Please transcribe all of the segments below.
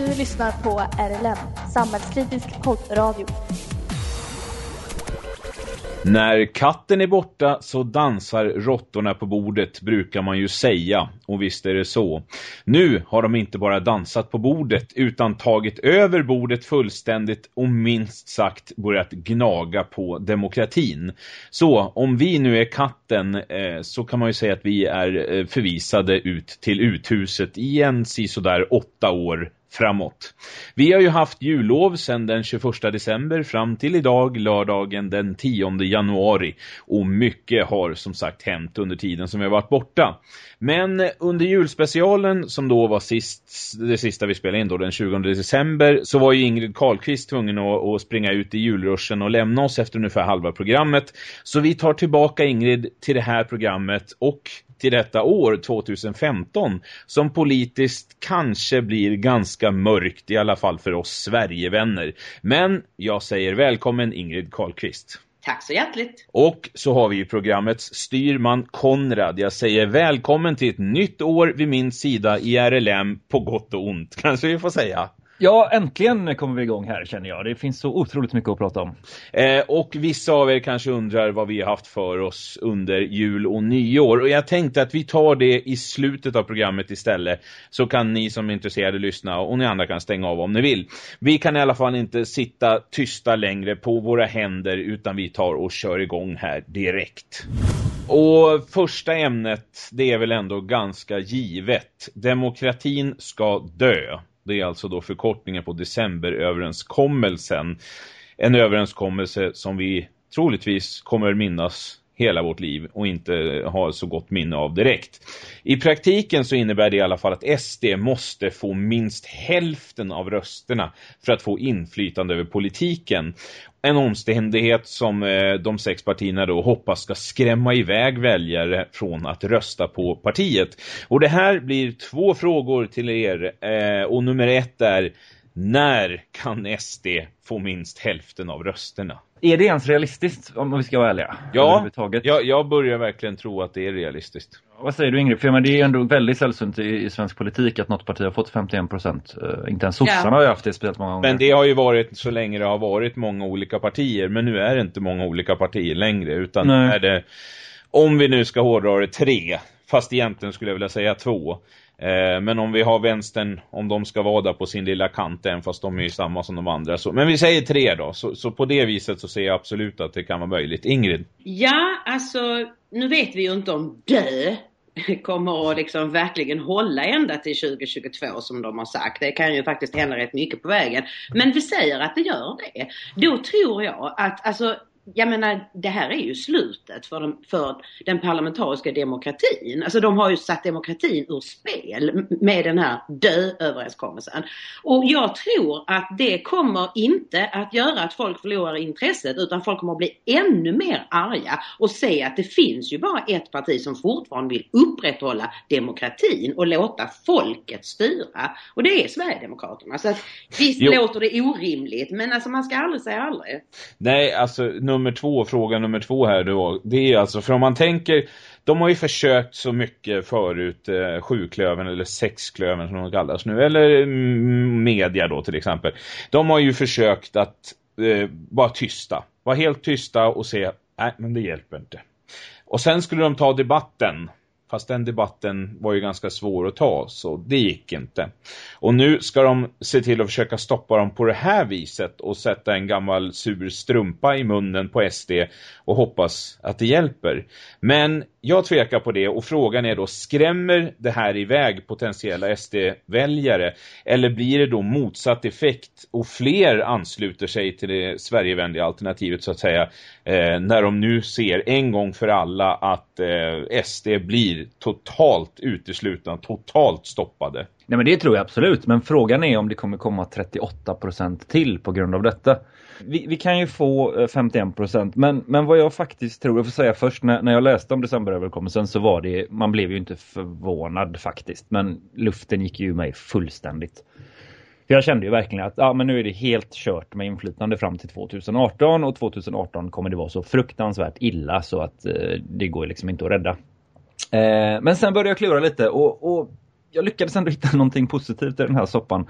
Du lyssnar på RLM, samhällskritisk poddradio. När katten är borta så dansar råttorna på bordet brukar man ju säga. Och visst är det så. Nu har de inte bara dansat på bordet utan tagit över bordet fullständigt och minst sagt börjat gnaga på demokratin. Så om vi nu är katten eh, så kan man ju säga att vi är eh, förvisade ut till uthuset i en sådär åtta år framåt. Vi har ju haft jullov sedan den 21 december fram till idag, lördagen den 10 januari. Och mycket har som sagt hänt under tiden som vi har varit borta. Men under julspecialen som då var sist, det sista vi spelade in då den 20 december så var ju Ingrid Karlqvist tvungen att, att springa ut i julruschen och lämna oss efter ungefär halva programmet. Så vi tar tillbaka Ingrid till det här programmet och till detta år 2015 som politiskt kanske blir ganska mörkt i alla fall för oss Sverigevänner. Men jag säger välkommen Ingrid Karlqvist. Tack så hjärtligt. Och så har vi ju programmets styrman Konrad. Jag säger välkommen till ett nytt år vid min sida i RLM på gott och ont, kanske vi får säga. Ja, äntligen kommer vi igång här känner jag. Det finns så otroligt mycket att prata om. Eh, och vissa av er kanske undrar vad vi har haft för oss under jul och nyår. Och jag tänkte att vi tar det i slutet av programmet istället. Så kan ni som är intresserade lyssna och ni andra kan stänga av om ni vill. Vi kan i alla fall inte sitta tysta längre på våra händer utan vi tar och kör igång här direkt. Och första ämnet, det är väl ändå ganska givet. Demokratin ska dö. Det är alltså då förkortningen på decemberöverenskommelsen. En överenskommelse som vi troligtvis kommer minnas hela vårt liv och inte har så gott minne av direkt. I praktiken så innebär det i alla fall att SD måste få minst hälften av rösterna för att få inflytande över politiken. En omständighet som eh, de sex partierna då hoppas ska skrämma iväg väljare från att rösta på partiet. Och det här blir två frågor till er eh, och nummer ett är när kan SD få minst hälften av rösterna? Är det ens realistiskt om vi ska vara ärliga? Ja, jag, jag börjar verkligen tro att det är realistiskt. Vad säger du Ingrid? För men det är ändå väldigt sällsynt i, i svensk politik att något parti har fått 51 procent. Uh, inte ens sossarna ja. har ju haft det speciellt många gånger. Men det har ju varit så länge det har varit många olika partier. Men nu är det inte många olika partier längre. Utan Nej. är det, om vi nu ska hårdra det, tre. Fast egentligen skulle jag vilja säga två. Eh, men om vi har vänstern, om de ska vara där på sin lilla kant även fast de är ju samma som de andra. Så, men vi säger tre då, så, så, på det viset så ser jag absolut att det kan vara möjligt. Ingrid? Ja, alltså nu vet vi ju inte om dö kommer att liksom verkligen hålla ända till 2022 som de har sagt. Det kan ju faktiskt hända rätt mycket på vägen. Men vi säger att det gör det. Då tror jag att alltså jag menar, det här är ju slutet för den, för den parlamentariska demokratin. Alltså de har ju satt demokratin ur spel med den här dö-överenskommelsen. Och jag tror att det kommer inte att göra att folk förlorar intresset utan folk kommer att bli ännu mer arga och se att det finns ju bara ett parti som fortfarande vill upprätthålla demokratin och låta folket styra. Och det är Sverigedemokraterna. Så att visst jo. låter det orimligt men alltså man ska aldrig säga aldrig. Nej, alltså nummer två, fråga nummer två här då, det är alltså, för om man tänker, de har ju försökt så mycket förut, eh, sjuklöven eller sexklöven som de kallas nu, eller mm, media då till exempel. De har ju försökt att eh, vara tysta, vara helt tysta och se, nej men det hjälper inte. Och sen skulle de ta debatten Fast den debatten var ju ganska svår att ta så det gick inte. Och nu ska de se till att försöka stoppa dem på det här viset och sätta en gammal sur strumpa i munnen på SD och hoppas att det hjälper. Men jag tvekar på det och frågan är då, skrämmer det här iväg potentiella SD-väljare eller blir det då motsatt effekt och fler ansluter sig till det Sverigevänliga alternativet så att säga eh, när de nu ser en gång för alla att eh, SD blir totalt uteslutna, totalt stoppade? Nej men det tror jag absolut, men frågan är om det kommer komma 38% till på grund av detta. Vi, vi, kan ju få eh, 51 procent, men, men vad jag faktiskt tror, jag får säga först, när, när jag läste om decemberöverkommelsen så var det, man blev ju inte förvånad faktiskt, men luften gick ju mig fullständigt. För jag kände ju verkligen att ja, men nu är det helt kört med inflytande fram till 2018 och 2018 kommer det vara så fruktansvärt illa så att eh, det går liksom inte att rädda. Eh, men sen började jag klura lite och, och jag lyckades ändå hitta någonting positivt i den här soppan.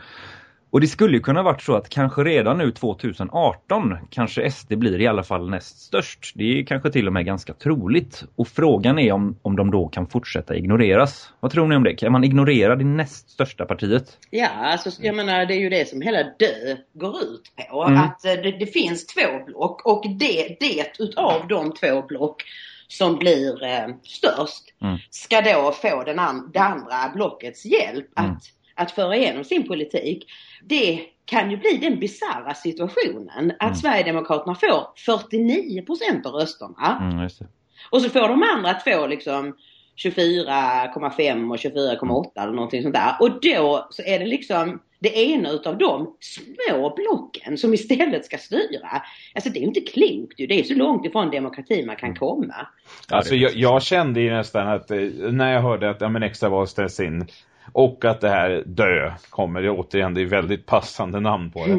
Och det skulle ju kunna varit så att kanske redan nu 2018 kanske SD blir i alla fall näst störst. Det är kanske till och med ganska troligt. Och frågan är om, om de då kan fortsätta ignoreras. Vad tror ni om det? Kan man ignorera det näst största partiet? Ja, alltså jag menar det är ju det som hela dö går ut på. Mm. Att eh, det, det finns två block och det, det utav de två block som blir eh, störst Mm. ska då få den an, det andra blockets hjälp Mm. Att, föra igenom sin politik. Det kan ju bli den bizarra situationen att Mm. Sverigedemokraterna får 49 procent av rösterna. Mm, just det. Och så får de andra två liksom 24,5 och 24,8 eller någonting sånt där. Och då så är det liksom det ena utav de små blocken som istället ska styra. Alltså det är ju inte klokt ju. Det är så långt ifrån demokrati man kan komma. Alltså jag, jag kände ju nästan att eh, när jag hörde att ja, men extraval ställs in och att det här dö kommer, det återigen det är väldigt passande namn på det.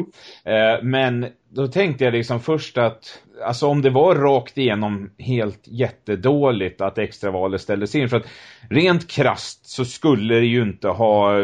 Eh, men då tänkte jag liksom först att alltså om det var rakt igenom helt jättedåligt att extravalet ställdes in för att rent krast så skulle det ju inte ha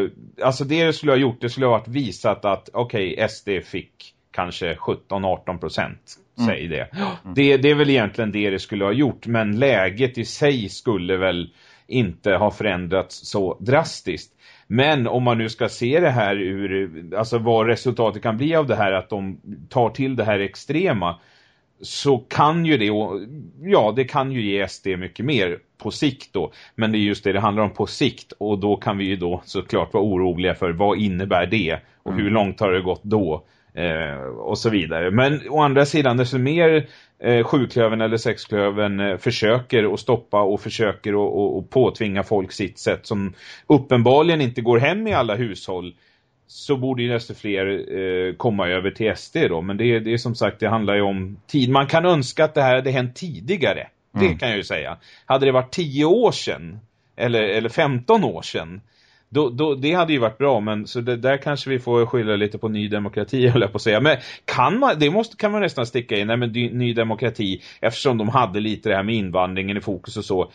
alltså det det skulle ha gjort det skulle ha varit visat att okej SD fick kanske 17-18 procent säg det. det. Det är väl egentligen det det skulle ha gjort men läget i sig skulle väl inte ha förändrats så drastiskt. Men om man nu ska se det här ur, alltså vad resultatet kan bli av det här, att de tar till det här extrema, så kan ju det, ja det kan ju ge SD mycket mer på sikt då. Men det är just det det handlar om på sikt och då kan vi ju då såklart vara oroliga för vad innebär det och hur långt har det gått då. Eh, och så vidare. Men å andra sidan, desto mer eh, sjuklöven eller sexklöven eh, försöker att stoppa och försöker att och, och påtvinga folk sitt sätt som uppenbarligen inte går hem i alla hushåll så borde ju desto fler eh, komma över till SD då. Men det, det är som sagt, det handlar ju om tid. Man kan önska att det här hade hänt tidigare. Det Mm. kan jag ju säga. Hade det varit 10 år sedan, eller, eller 15 år sedan, då, då, det hade ju varit bra, men så det, där kanske vi får skylla lite på Ny Demokrati, höll jag på att säga. Men kan man, det måste, kan man nästan sticka in, nej men Ny Demokrati, eftersom de hade lite det här med invandringen i fokus och så.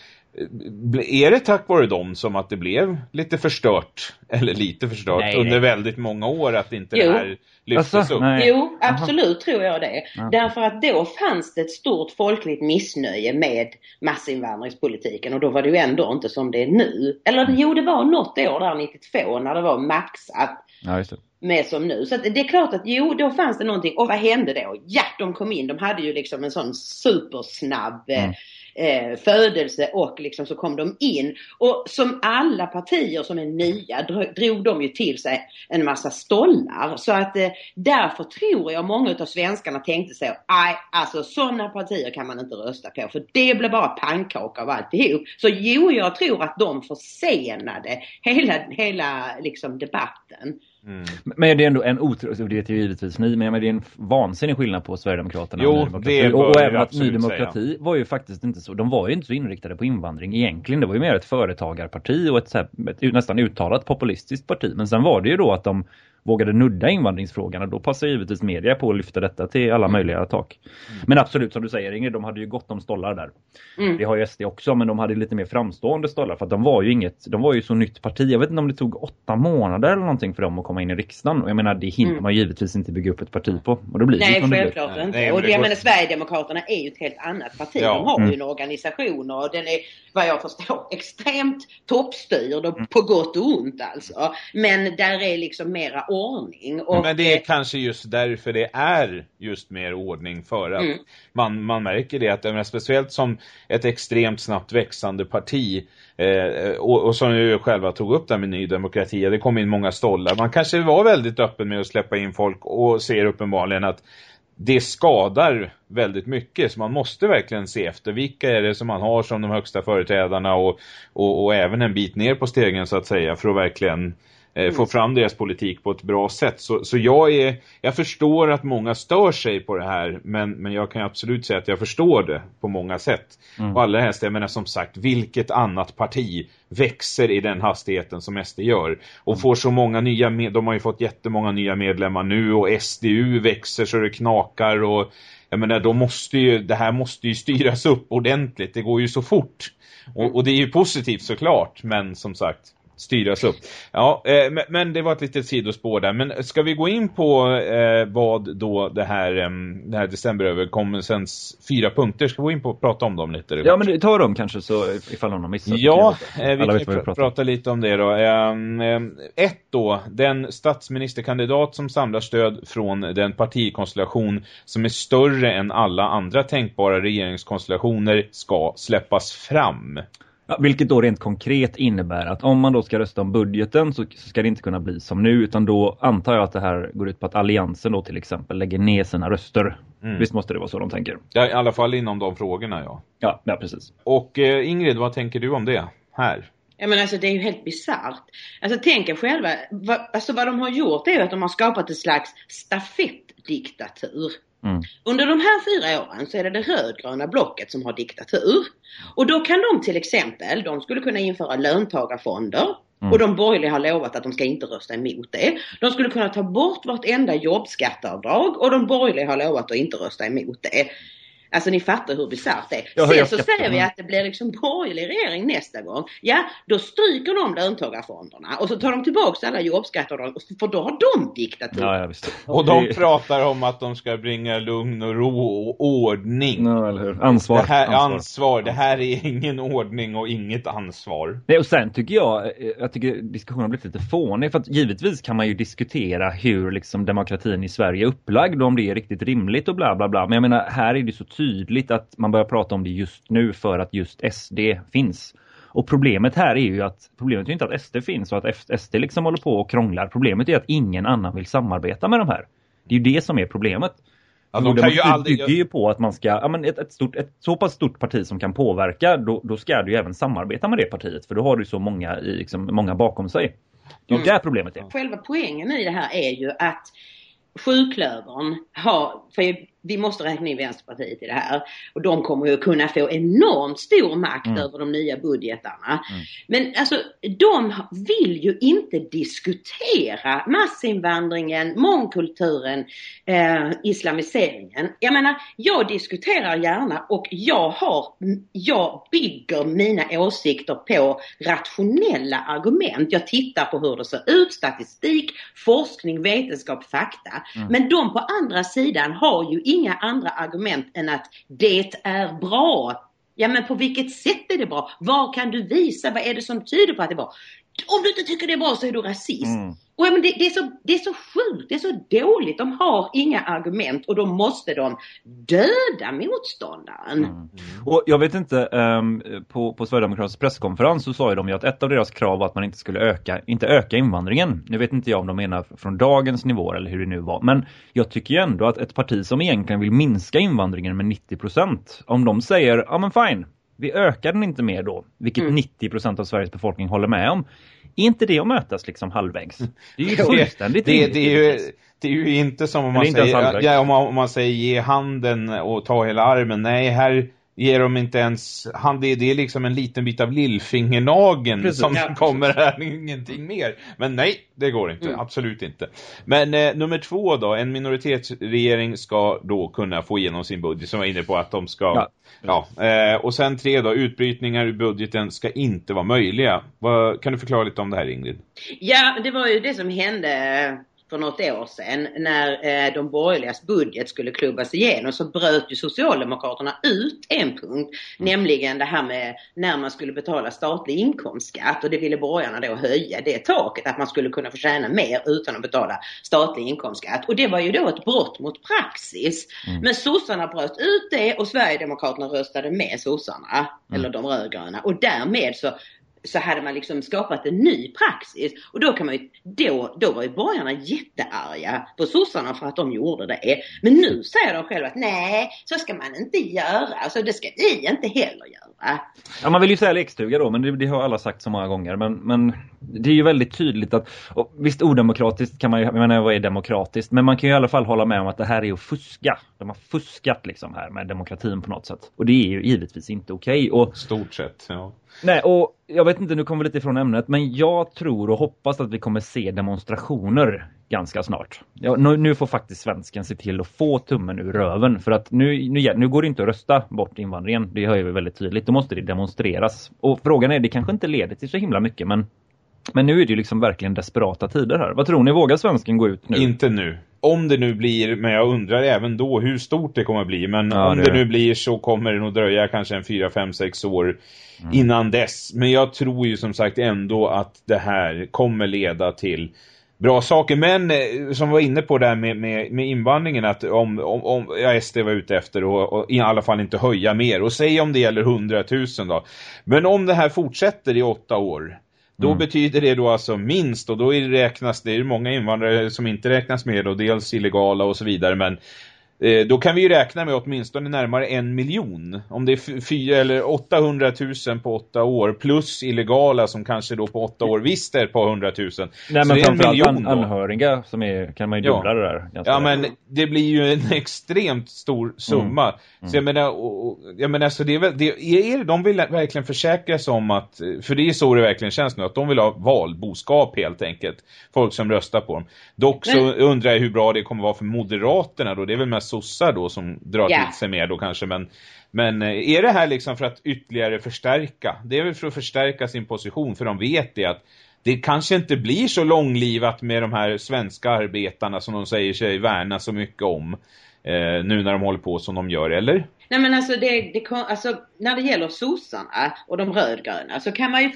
Är det tack vare dem som att det blev lite förstört, eller lite förstört, Nej, under nej. väldigt många år att inte Jo. det här lyftes Alltså, upp? nej. Jo, absolut tror jag det. Ja. Därför att då fanns det ett stort folkligt missnöje med massinvandringspolitiken och då var det ju ändå inte som det är nu. Eller jo, det var något år där 92 när det var maxat Ja, just det. med som nu. Så att det är klart att jo, då fanns det någonting. Och vad hände då? Ja, de kom in. De hade ju liksom en sån supersnabb eh, Mm eh, födelse och liksom så kom de in. Och som alla partier som är nya drog de ju till sig en massa stollar. Så att eh, därför tror jag många av svenskarna tänkte sig, nej alltså sådana partier kan man inte rösta på för det blir bara pannkaka av alltihop. Så jo, jag tror att de försenade hela, hela liksom debatten. Mm. Men det är ändå en otrolig, det vet ju givetvis ni, men det är en vansinnig skillnad på Sverigedemokraterna Jo, och Ny Demokrati. det bör och, även att Ny absolut Demokrati var ju faktiskt inte så, de var ju inte så inriktade på invandring egentligen. Det var ju mer ett företagarparti och ett, här, ett nästan uttalat populistiskt parti. Men sen var det ju då att de vågade nudda invandringsfrågan och då passar givetvis media på att lyfta detta till alla möjliga tak. Men absolut som du säger Ingrid, de hade ju gott om stollar där. Mm. Det har ju SD också men de hade lite mer framstående stollar för att de var ju inget, de var ju så nytt parti. Jag vet inte om det tog åtta månader eller någonting för dem att komma in i riksdagen. Och jag menar det hinner Mm. man givetvis inte bygga upp ett parti på. Och då blir det Nej, det blir. självklart Nej, inte. nej, men och det jag menar Sverigedemokraterna är ju ett helt annat parti. Ja. De har Mm. ju en organisation och den är vad jag förstår extremt toppstyrd Mm. och på gott och ont alltså. Men där är liksom mera ordning. Och, Men det är kanske just därför det är just mer ordning för att Mm. man, man märker det att jag menar, speciellt som ett extremt snabbt växande parti eh, och, och som ju själva tog upp där med Ny Demokrati, det kom in många stollar. Man kanske var väldigt öppen med att släppa in folk och ser uppenbarligen att det skadar väldigt mycket så man måste verkligen se efter vilka är det som man har som de högsta företrädarna och, och, och även en bit ner på stegen så att säga för att verkligen eh, få fram deras politik på ett bra sätt. Så, så jag, är, jag förstår att många stör sig på det här men, men jag kan absolut säga att jag förstår det på många sätt. Mm. Och allra helst, jag menar som sagt, vilket annat parti växer i den hastigheten som SD gör och får så många nya, med, de har ju fått jättemånga nya medlemmar nu och SDU växer så det knakar och jag menar, då måste ju, det här måste ju styras upp ordentligt, det går ju så fort. Och, och det är ju positivt såklart, men som sagt, styras upp. Ja, eh, men, det var ett litet sidospår där. Men ska vi gå in på eh, vad då det här, eh, det här decemberöverkommelsens fyra punkter, ska vi gå in på och prata om dem lite? Ja, men ta dem kanske så ifall någon har missat. Ja, eh, vi kan vi pr prata lite om det då. Ett då, den statsministerkandidat som samlar stöd från den partikonstellation som är större än alla andra tänkbara regeringskonstellationer ska släppas fram. Ja, vilket då rent konkret innebär att om man då ska rösta om budgeten så ska det inte kunna bli som nu utan då antar jag att det här går ut på att alliansen då till exempel lägger ner sina röster. Mm. Visst måste det vara så de tänker? Ja, i alla fall inom de frågorna, ja. Ja, ja precis. Och eh, Ingrid, vad tänker du om det här? Ja men alltså det är ju helt bisarrt. Alltså tänk er själva, vad, alltså vad de har gjort är ju att de har skapat ett slags stafettdiktatur. Mm. Under de här fyra åren så är det det rödgröna blocket som har diktatur. Och då kan de till exempel, de skulle kunna införa löntagarfonder. Mm. Och de borgerliga har lovat att de ska inte rösta emot det. De skulle kunna ta bort vartenda jobbskatteavdrag och de borgerliga har lovat att inte rösta emot det. Alltså ni fattar hur bisarrt det är. Ja, Sen så säger vi att det blir liksom borgerlig regering nästa gång. Ja, då stryker de löntagarfonderna och så tar de tillbaka alla jobbskatter för då har de diktatur. Ja, ja, visst. Och de pratar om att de ska bringa lugn och ro och ordning. Ja, eller hur? Ansvar. Det här, ansvar. ansvar. Det här är ingen ordning och inget ansvar. Nej, och sen tycker jag, jag tycker diskussionen har blivit lite fånig. För att givetvis kan man ju diskutera hur liksom demokratin i Sverige är upplagd och om det är riktigt rimligt och bla bla bla. Men jag menar, här är det så tydligt tydligt att man börjar prata om det just nu för att just SD finns. Och problemet här är ju att problemet är inte att SD finns och att SD liksom håller på och krånglar. Problemet är att ingen annan vill samarbeta med de här. Det är ju det som är problemet. Ja, de kan ju aldrig... bygger ju på att man ska, ja men ett, ett, stort, ett så pass stort parti som kan påverka, då, då ska du ju även samarbeta med det partiet. För då har du så många, i, liksom, många bakom sig. Det är mm. där problemet är. Själva poängen i det här är ju att sjuklövern har, för vi måste räkna in Vänsterpartiet i det här. Och de kommer ju kunna få enormt stor makt mm. över de nya budgetarna. Mm. Men alltså de vill ju inte diskutera massinvandringen, mångkulturen, eh, islamiseringen. Jag menar, jag diskuterar gärna och jag har, jag bygger mina åsikter på rationella argument. Jag tittar på hur det ser ut, statistik, forskning, vetenskap, fakta. Mm. Men de på andra sidan har ju inga andra argument än att det är bra. Ja men på vilket sätt är det bra? Vad kan du visa? Vad är det som tyder på att det är bra? Om du inte tycker det är bra så är du rasist. Mm. Och, men det, det, är så, det är så sjukt, det är så dåligt. De har inga argument och då måste de döda motståndaren. Mm. Och jag vet inte, um, på, på Sverigedemokraternas presskonferens så sa ju de ju att ett av deras krav var att man inte skulle öka, inte öka invandringen. Nu vet inte jag om de menar från dagens nivå eller hur det nu var. Men jag tycker ju ändå att ett parti som egentligen vill minska invandringen med 90%, om de säger, ja men fine, vi ökar den inte mer då, vilket mm. 90% av Sveriges befolkning håller med om. Är inte det att mötas liksom halvvägs? Det är ju fullständigt det, det, är ju, det är ju inte som om man, säger, ja, om, man, om man säger ge handen och ta hela armen. Nej, här ger de inte ens han, det, det är liksom en liten bit av lillfingernagen precis, som ja, kommer här, ingenting mer. Men nej, det går inte, mm. absolut inte. Men eh, nummer två då, en minoritetsregering ska då kunna få igenom sin budget som var inne på att de ska ja, ja eh, och sen tre då, utbrytningar ur budgeten ska inte vara möjliga. Vad, kan du förklara lite om det här Ingrid? Ja, det var ju det som hände för något år sedan när eh, de borgerligas budget skulle klubbas igenom så bröt ju Socialdemokraterna ut en punkt. Mm. Nämligen det här med när man skulle betala statlig inkomstskatt och det ville borgarna då höja det taket att man skulle kunna få tjäna mer utan att betala statlig inkomstskatt. Och det var ju då ett brott mot praxis. Mm. Men sossarna bröt ut det och Sverigedemokraterna röstade med sossarna, mm. eller de rödgröna. Och därmed så så hade man liksom skapat en ny praxis. Och då kan man ju, då, då var ju borgarna jättearga på sossarna för att de gjorde det. Men nu säger de själva att nej, så ska man inte göra. Alltså det ska vi inte heller göra. Ja, man vill ju säga lekstuga då, men det, det, har alla sagt så många gånger. Men, men det är ju väldigt tydligt att, visst odemokratiskt kan man ju, jag menar vad är demokratiskt? Men man kan ju i alla fall hålla med om att det här är att fuska. De har fuskat liksom här med demokratin på något sätt. Och det är ju givetvis inte okej. Okay. Stort sett, ja. Nej, och jag vet inte, nu kommer vi lite ifrån ämnet, men jag tror och hoppas att vi kommer se demonstrationer ganska snart. Ja, nu, nu, får faktiskt svensken se till att få tummen ur röven, för att nu, nu, nu går det inte att rösta bort invandringen, det hör vi väldigt tydligt, då måste det demonstreras. Och frågan är, det kanske inte leder till så himla mycket, men men nu är det ju liksom verkligen desperata tider här. Vad tror ni, vågar svensken gå ut nu? Inte nu. Om det nu blir, men jag undrar även då hur stort det kommer bli. Men ja, om det, det nu blir så kommer det nog dröja kanske en 4, 5, 6 år mm. innan dess. Men jag tror ju som sagt ändå att det här kommer leda till bra saker. Men eh, som var inne på där med, med, med invandringen att om, om, om ja, SD var ute efter och, och, i alla fall inte höja mer. Och säg om det gäller 100 000 då. Men om det här fortsätter i åtta år då mm. betyder det då alltså minst och då räknas det är många invandrare som inte räknas med och dels illegala och så vidare men då kan vi ju räkna med åtminstone närmare en miljon. Om det är fyra eller 800 000 på åtta år plus illegala som kanske då på åtta år visst är ett par hundratusen. Nej men framförallt an anhöriga som är, kan man ju dubbla ja. det där. Ja men det blir ju en extremt stor summa. Mm. Mm. Så jag menar, och, jag menar så det är väl, det, är det, de vill verkligen försäkra sig om att, för det är så det verkligen känns nu, att de vill ha valboskap helt enkelt. Folk som röstar på dem. Dock så undrar jag hur bra det kommer vara för Moderaterna då. Det är väl mest sossar då som drar yeah. till sig mer då kanske. Men, men eh, är det här liksom för att ytterligare förstärka? Det är väl för att förstärka sin position för de vet det att det kanske inte blir så långlivat med de här svenska arbetarna som de säger sig värna så mycket om eh, nu när de håller på som de gör, eller? Nej men alltså, det, det, alltså när det gäller sossarna och de rödgröna så kan man ju,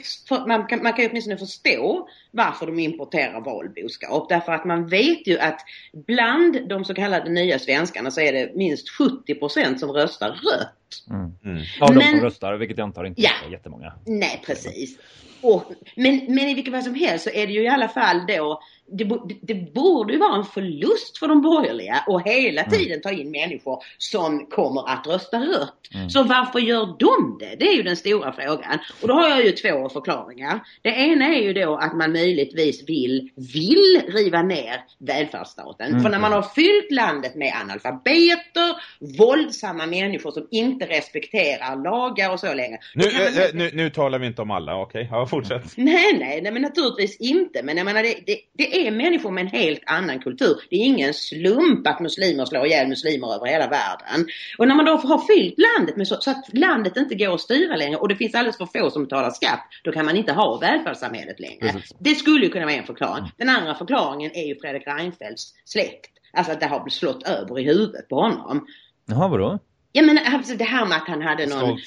man kan, man kan ju åtminstone förstå varför de importerar valboskap. Därför att man vet ju att bland de så kallade nya svenskarna så är det minst 70% som röstar rött. Mm. Mm. Av de som röstar, vilket jag antar inte ja, är jättemånga. Nej, precis. Och, men, men i vilket fall som helst så är det ju i alla fall då det, det, borde ju vara en förlust för de borgerliga och hela mm. tiden ta in människor som kommer att rösta rött. Mm. Så varför gör de det? Det är ju den stora frågan. Och då har jag ju två förklaringar. Det ena är ju då att man möjligtvis vill, vill riva ner välfärdsstaten. Mm. För när man har fyllt landet med analfabeter, våldsamma människor som inte respekterar lagar och så länge. Nu, man... äh, nu, nu, talar vi inte om alla, okej? Okay. Ja, fortsätt. Nej, nej, nej, men naturligtvis inte. Men jag menar, det, det, det är människor med en helt annan kultur. Det är ingen slump att muslimer slår ihjäl muslimer över hela världen. Och när man då har fyllt landet med så, så att landet inte går att styra längre och det finns alldeles för få som betalar skatt, då kan man inte ha välfärdssamhället längre. Precis. Det skulle ju kunna vara en förklaring. Den andra förklaringen är ju Fredrik Reinfeldts släkt. Alltså att det har slått över i huvudet på honom. Jaha, vadå? Ja men alltså det här med att han hade någon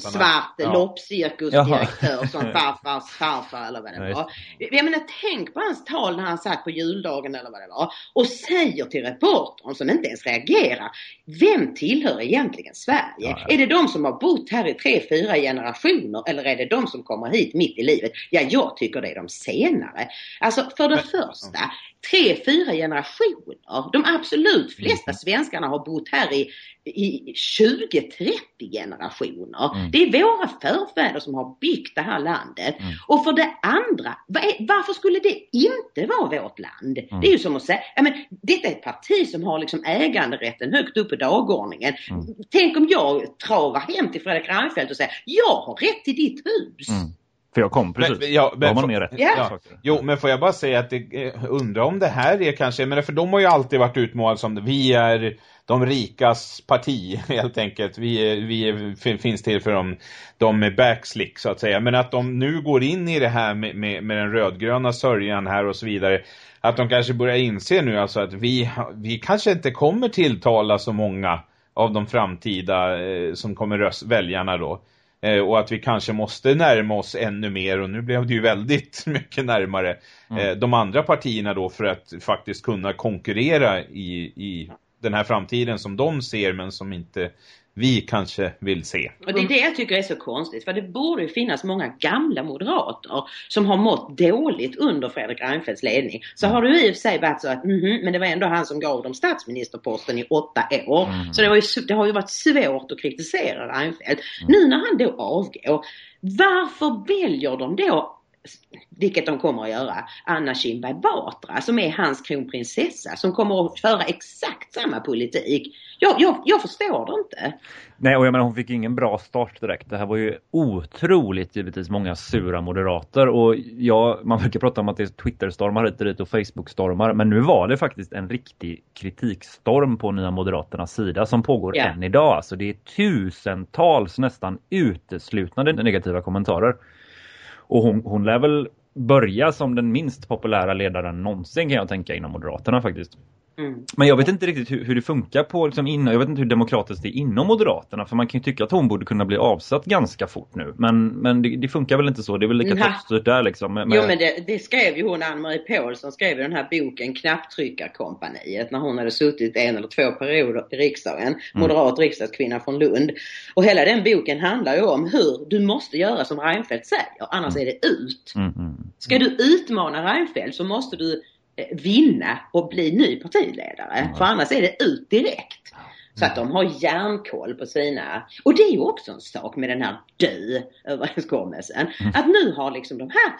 svart ja. loppcirkusdirektör som farfars farfar eller vad det var. Jag menar tänk på hans tal när han satt på juldagen eller vad det var och säger till reportern som inte ens reagerar. Vem tillhör egentligen Sverige? Ja, ja. Är det de som har bott här i tre, fyra generationer eller är det de som kommer hit mitt i livet? Ja, jag tycker det är de senare. Alltså för det men, första, tre, fyra generationer. De absolut flesta mm. svenskarna har bott här i, i 20-30 generationer. Mm. Det är våra förfäder som har byggt det här landet. Mm. Och för det andra, varför skulle det inte vara vårt land? Mm. Det är ju som att säga, ja men detta är ett parti som har liksom äganderätten högt upp på dagordningen. Mm. Tänk om jag travar hem till Fredrik Reinfeldt och säger, jag har rätt till ditt hus. För jag kom precis. Men, ja, men, man mer rätt. Ja. Jo, men får jag bara säga att det, eh, undrar om det här är kanske, men för de har ju alltid varit utmålade som vi är de rikas parti helt enkelt. Vi, är, vi är, finns till för dem, de med backslick så att säga. Men att de nu går in i det här med, med, med den rödgröna sörjan här och så vidare. Att de kanske börjar inse nu alltså att vi, vi kanske inte kommer tilltala så många av de framtida eh, som kommer röst, väljarna då. Eh, och att vi kanske måste närma oss ännu mer och nu blev det ju väldigt mycket närmare mm. eh, de andra partierna då för att faktiskt kunna konkurrera i, i den här framtiden som de ser men som inte vi kanske vill se. Och det är det jag tycker är så konstigt. För det borde ju finnas många gamla moderater som har mått dåligt under Fredrik Reinfeldts ledning. Så har det ju i och för sig varit så att mm -hmm, men det var ändå han som gav dem statsministerposten i åtta år. Mm. Så det, var ju, det har ju varit svårt att kritisera Reinfeldt. Mm. Nu när han då avgår, varför väljer de då vilket de kommer att göra, Anna Kinberg Batra som är hans kronprinsessa som kommer att föra exakt samma politik. Jag, jag, jag förstår det inte. Nej och jag menar hon fick ingen bra start direkt. Det här var ju otroligt givetvis många sura moderater och ja, man brukar prata om att det är Twitterstormar hit och dit och Facebookstormar men nu var det faktiskt en riktig kritikstorm på Nya Moderaternas sida som pågår ja. än idag. Alltså det är tusentals nästan uteslutande negativa kommentarer. Och hon, hon lär väl börja som den minst populära ledaren någonsin kan jag tänka inom Moderaterna faktiskt. Mm. Men jag vet inte riktigt hur, hur det funkar på liksom innan, jag vet inte hur demokratiskt det är inom Moderaterna för man kan ju tycka att hon borde kunna bli avsatt ganska fort nu. Men, men det, det funkar väl inte så, det är väl lika toppstyrt där liksom. Med, med... Jo men det, det skrev ju hon Ann-Marie Paulsson skrev i den här boken Knapptryckarkompaniet när hon hade suttit en eller två perioder i riksdagen. Moderat riksdagskvinna från Lund. Och hela den boken handlar ju om hur du måste göra som Reinfeldt säger annars är det ut. Mm, mm. Ska du utmana Reinfeldt så måste du vinna och bli ny partiledare. För annars är det ut direkt. Så att de har järnkoll på sina... Och det är ju också en sak med den här dö-överenskommelsen. Att nu har liksom de här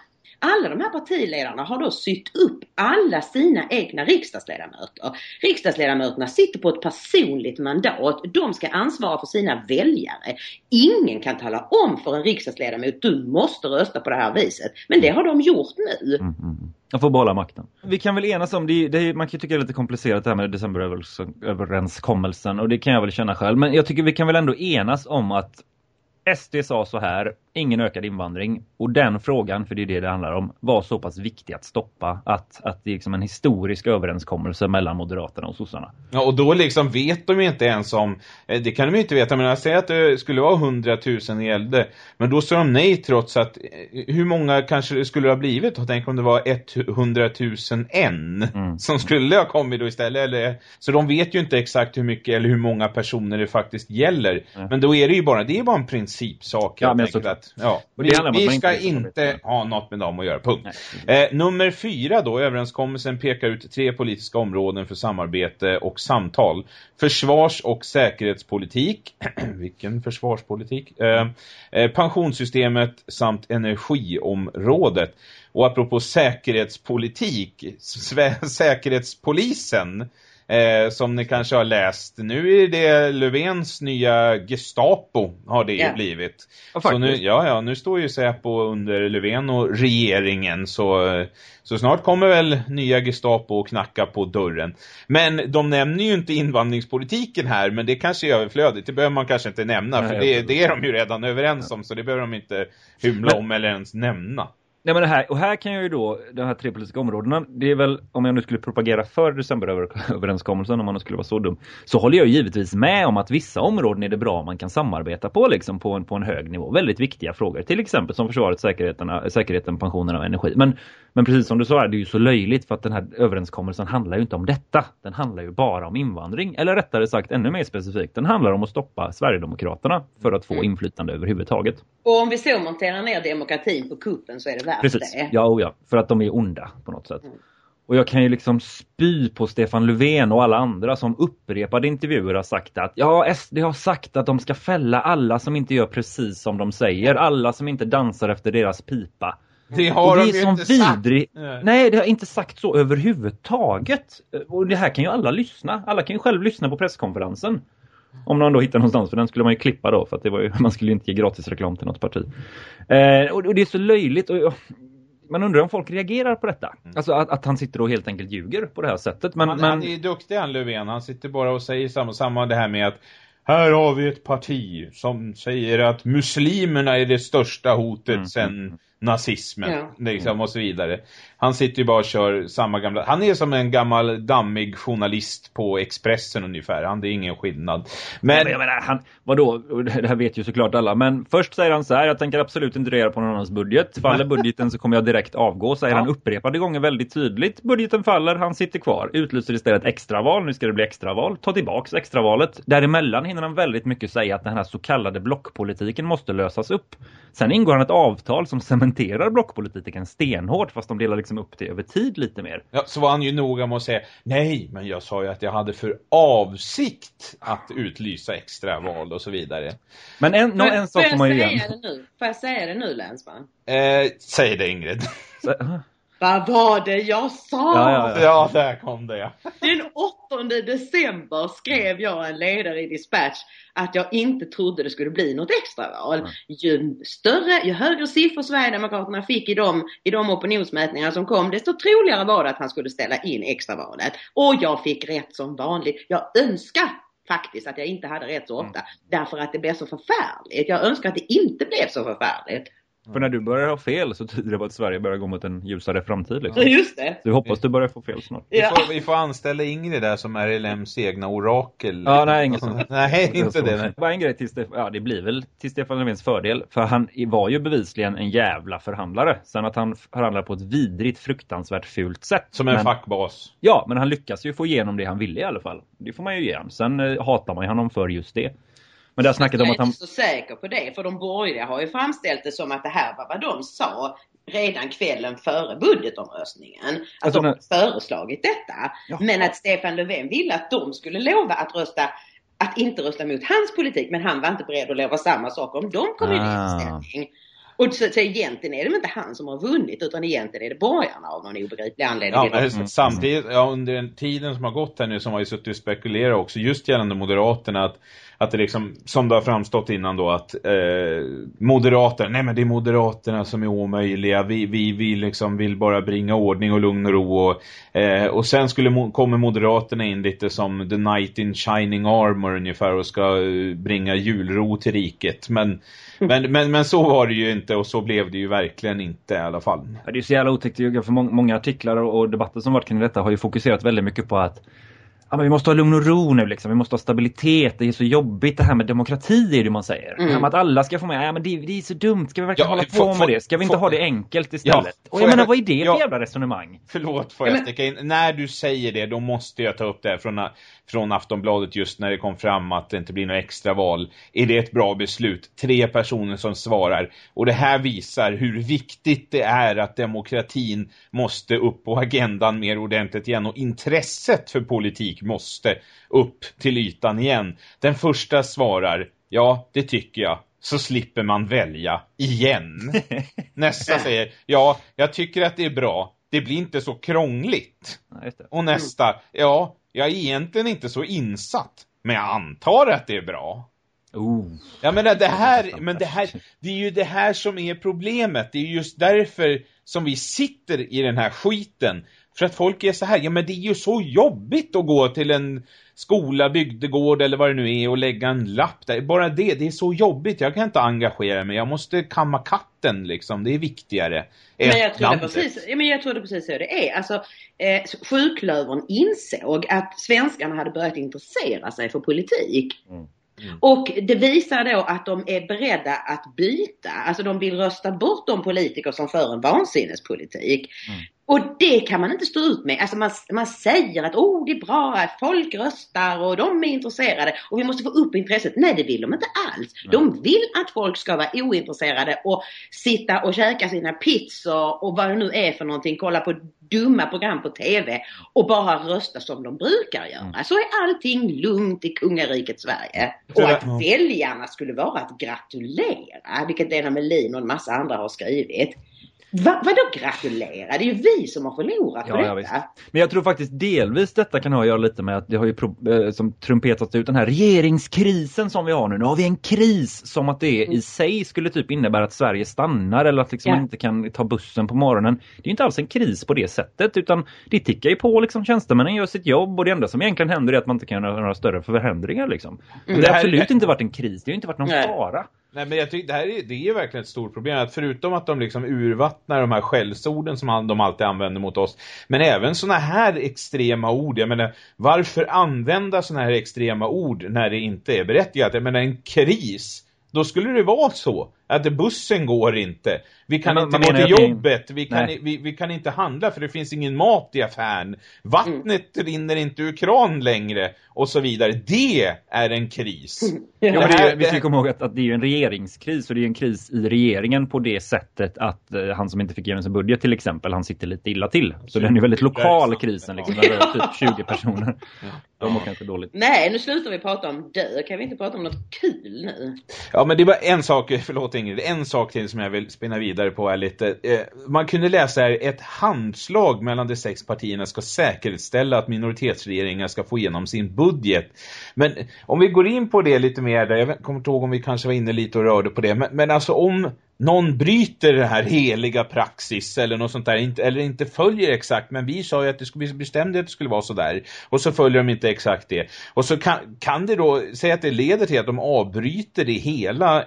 alla de här partiledarna har då sytt upp alla sina egna riksdagsledamöter. Riksdagsledamöterna sitter på ett personligt mandat. De ska ansvara för sina väljare. Ingen kan tala om för en riksdagsledamot du måste rösta på det här viset. Men det har de gjort nu. Mm, jag får behålla makten. Vi kan väl enas om, det, det, man kan ju tycka det är lite komplicerat det här med decemberöverenskommelsen och det kan jag väl känna själv. Men jag tycker vi kan väl ändå enas om att SD sa så här, ingen ökad invandring. Och den frågan, för det är det det handlar om, var så pass viktig att stoppa att, att det är liksom en historisk överenskommelse mellan Moderaterna och sossarna. Ja, och då liksom vet de ju inte ens om, eh, det kan de ju inte veta, men jag säger att det skulle vara 100 000 i Älvde, men då sa de nej trots att, eh, hur många kanske det skulle ha blivit? Och tänk om det var 100 000 en Mm. som skulle ha kommit då istället, eller, så de vet ju inte exakt hur mycket eller hur många personer det faktiskt gäller. Nej. Men då är det ju bara, det är bara en principsak. Ja, men så- att, ja, vi, vi ska inte vill inte ha något med dem att göra, punkt. Eh, nummer fyra då, överenskommelsen pekar ut tre politiska områden för samarbete och samtal. Försvars- och säkerhetspolitik. Vilken försvarspolitik? Eh, eh, pensionssystemet samt energiområdet. Och apropå säkerhetspolitik, säkerhetspolisen, eh, som ni kanske har läst, nu är det Löfvens nya Gestapo, har det ju Ja. blivit. Ja, så nu, faktiskt. ja, ja, nu står ju Säpo under Löfven och regeringen, så, så snart kommer väl nya Gestapo och knacka på dörren. Men de nämner ju inte invandringspolitiken här, men det kanske är överflödigt, det behöver man kanske inte nämna, Nej, för det, det är de ju redan överens om, så det behöver de inte hymla Men- om eller ens nämna. Nej men det här, och här kan jag ju då, de här tre politiska områdena, det är väl, om jag nu skulle propagera för decemberöverenskommelsen, om man nu skulle vara så dum, så håller jag givetvis med om att vissa områden är det bra man kan samarbeta på liksom på en, på en hög nivå. Väldigt viktiga frågor, till exempel som försvaret, säkerheten, pensionerna och energi. Men, men precis som du sa, det är ju så löjligt för att den här överenskommelsen handlar ju inte om detta. Den handlar ju bara om invandring, eller rättare sagt ännu mer specifikt, den handlar om att stoppa Sverigedemokraterna för att få Mm. inflytande överhuvudtaget. Och om vi så monterar ner demokratin på kuppen så är det värt Precis, det. ja, oh ja, för att de är onda på något sätt. Mm. Och jag kan ju liksom spy på Stefan Löfven och alla andra som upprepade intervjuer har sagt att ja, SD har sagt att de ska fälla alla som inte gör precis som de säger. Alla som inte dansar efter deras pipa. Det har och det de är ju inte sagt. vidrig... Nej. Nej, det har inte sagt så överhuvudtaget. Och det här kan ju alla lyssna. Alla kan ju själv lyssna på presskonferensen. Om någon då hittar någonstans, för den skulle man ju klippa då, för att det var ju, man skulle ju inte ge gratis reklam till något parti. Eh, och, och det är så löjligt. Och, och, man undrar om folk reagerar på detta. Alltså att, att han sitter och helt enkelt ljuger på det här sättet. Men, Han, men, han är duktig han Löfven, han sitter bara och säger samma, samma det här med att här har vi ett parti som säger att muslimerna är det största hotet Mm, sen nazismen Ja. liksom, och så vidare. Han sitter ju bara och kör samma gamla, han är som en gammal dammig journalist på Expressen ungefär, han det är ingen skillnad. Men, Men jag menar, han, vadå? Det här vet ju såklart alla. Men först säger han så här, jag tänker absolut inte röra på någon annans budget. Faller budgeten så kommer jag direkt avgå, säger Ja. han upprepade gånger väldigt tydligt. Budgeten faller, han sitter kvar. Utlyser istället extraval, nu ska det bli extraval. Ta tillbaks extravalet. Däremellan hinner han väldigt mycket säga att den här så kallade blockpolitiken måste lösas upp. Sen ingår han ett avtal som cementerar blockpolitiken stenhårt, fast de delar liksom upp det över tid lite mer. ja, så var han ju noga med att säga nej, men jag sa ju att jag hade för avsikt att utlysa extraval och så vidare. Men en, nå, Får- en sak får man jag ju säga igen. det nu? Får jag säga det nu Länsman? Eh, säg det Ingrid. Vad var det jag sa? Ja, ja, ja. Ja, där kom det. Den 8 december skrev jag en ledare i Dispatch att jag inte trodde det skulle bli något extraval. Ju större, ju högre siffror Sverigedemokraterna fick i de, i de opinionsmätningar som kom, desto troligare var det att han skulle ställa in extravalet. Och jag fick rätt som vanligt. Jag önskar faktiskt att jag inte hade rätt så ofta. Därför att det blev så förfärligt. Jag önskar att det inte blev så förfärligt. För när du börjar ha fel så tyder det på att Sverige börjar gå mot en ljusare framtid. Liksom. Just det. Så vi hoppas du börjar få fel snart. Vi, Ja. får, vi får anställa Ingrid där som RLMs egna orakel. Ja, nej, inget sånt. nej, inte det. Nej. Bara en grej till Stefan, ja det blir väl till Stefan Löfvens fördel. För han var ju bevisligen en jävla förhandlare. Sen att han förhandlar på ett vidrigt, fruktansvärt fult sätt. Som en men, fackbas. Ja, men han lyckas ju få igenom det han ville i alla fall. Det får man ju ge honom. Sen eh, hatar man ju honom för just det. Men det har snackat Jag om är att han... inte så säker på det för de borgerliga har ju framställt det som att det här var vad de sa redan kvällen före budgetomröstningen. Att Alltså, de har föreslagit detta. Ja. Men att Stefan Löfven ville att de skulle lova att rösta att inte rösta mot hans politik men han var inte beredd att lova samma sak om de kom i Ah. regeringsställning. Och så, så egentligen är det inte han som har vunnit utan egentligen är det borgarna av någon obegriplig anledning. Ja, men Mm. samtidigt, ja, under den tiden som har gått här nu som har ju suttit och spekulerat också just gällande Moderaterna att, att det liksom, som det har framstått innan då att eh, Moderaterna, nej men det är Moderaterna som är omöjliga, vi, vi, vi liksom vill bara bringa ordning och lugn och ro och, eh, och sen skulle, kommer Moderaterna in lite som The Knight in Shining Armor ungefär och ska eh, bringa julro till riket men, men, men, men så var det ju inte och så blev det ju verkligen inte i alla fall. Det är så jävla otäckt. att ljuga För många artiklar och debatter som varit kring detta har ju fokuserat väldigt mycket på att ja, men vi måste ha lugn och ro nu liksom. Vi måste ha stabilitet. Det är så jobbigt det här med demokrati är det man säger. Det här med att alla ska få med. Ja, men det, det är så dumt. Ska vi verkligen Ja, hålla på med det? Ska vi inte få- ha det enkelt istället? Ja, och får jag menar jag- vad är det ja. för jävla resonemang? Förlåt får Ja, jag sticka in. När du säger det, då måste jag ta upp det här från, från Aftonbladet just när det kom fram att det inte blir något extra val. Är det ett bra beslut? Tre personer som svarar. Och det här visar hur viktigt det är att demokratin måste upp på agendan mer ordentligt igen. Och intresset för politik måste upp till ytan igen. Den första svarar, ja det tycker jag. Så slipper man välja igen. Nästa säger, ja jag tycker att det är bra. Det blir inte så krångligt. Nej. Och nästa, ja, jag är egentligen inte så insatt. Men jag antar att det är bra. Oh. Jag menar det här, men det här, det är ju det här som är problemet. Det är just därför som vi sitter i den här skiten. För att folk är så här, ja men det är ju så jobbigt att gå till en skola, bygdegård eller vad det nu är och lägga en lapp där. Bara det, det är så jobbigt. Jag kan inte engagera mig. Jag måste kamma katten liksom. Det är viktigare. Men jag trodde precis, ja, men jag trodde precis så det är. Alltså, eh, sjuklövern insåg att svenskarna hade börjat intressera sig för politik. Mm. Mm. Och det visar då att de är beredda att byta. Alltså de vill rösta bort de politiker som för en vansinnespolitik. Mm. Och det kan man inte stå ut med. Alltså man, man säger att oh, det är bra att folk röstar och de är intresserade och vi måste få upp intresset. Nej, det vill de inte alls. De vill att folk ska vara ointresserade och sitta och käka sina pizzor och vad det nu är för någonting, kolla på dumma program på TV och bara rösta som de brukar göra. Mm. Så är allting lugnt i kungariket Sverige. Och att väljarna skulle vara att gratulera, vilket Lena Melin och en massa andra har skrivit. Va, vadå gratulera? Det är ju vi som har förlorat på Ja, ja, detta. Men jag tror faktiskt delvis detta kan ha att göra lite med att det har ju eh, som trumpetats ut den här regeringskrisen som vi har nu. Nu har vi en kris som att det i sig skulle typ innebära att Sverige stannar eller att liksom Ja. man inte kan ta bussen på morgonen. Det är ju inte alls en kris på det sättet utan det tickar ju på liksom tjänstemännen gör sitt jobb och det enda som egentligen händer är att man inte kan göra några större förändringar liksom. Så det har absolut inte varit en kris, det har inte varit någon Nej. fara. Nej men jag tycker det här är, det är verkligen ett stort problem. Att förutom att de liksom urvattnar de här skällsorden som de alltid använder mot oss men även såna här extrema ord. Jag menar varför använda såna här extrema ord när det inte är berättigat? Jag menar en kris då skulle det vara så att bussen går inte vi kan Men inte man gå till det jobbet vi kan, vi, vi kan inte handla för det finns ingen mat i affären vattnet rinner inte ur kran längre och så vidare det är en kris men det här- är, vi ska komma ihåg att, att det är en regeringskris och det är en kris i regeringen på det sättet att eh, han som inte fick igenom sin budget till exempel, han sitter lite illa till. Så den är väldigt lokal krisen liksom, där det är typ 20 personer. De mår kanske dåligt. Nej, nu slutar vi prata om död. Kan vi inte prata om något kul nu? Ja, men det var en sak, förlåt Ingrid, en sak till som jag vill spinna vidare på är lite. Eh, man kunde läsa här, ett handslag mellan de sex partierna ska säkerställa att minoritetsregeringar ska få igenom sin budget. Men om vi går in på det lite mer där, jag kommer inte ihåg om vi kanske var inne lite och rörde på det, men, men alltså om någon bryter den här heliga praxis eller något sånt där, inte, eller inte följer exakt, men vi sa ju att det skulle bestämde att det skulle vara så där. Och så följer de inte exakt det. Och så kan, kan det då säga att det leder till att de avbryter det hela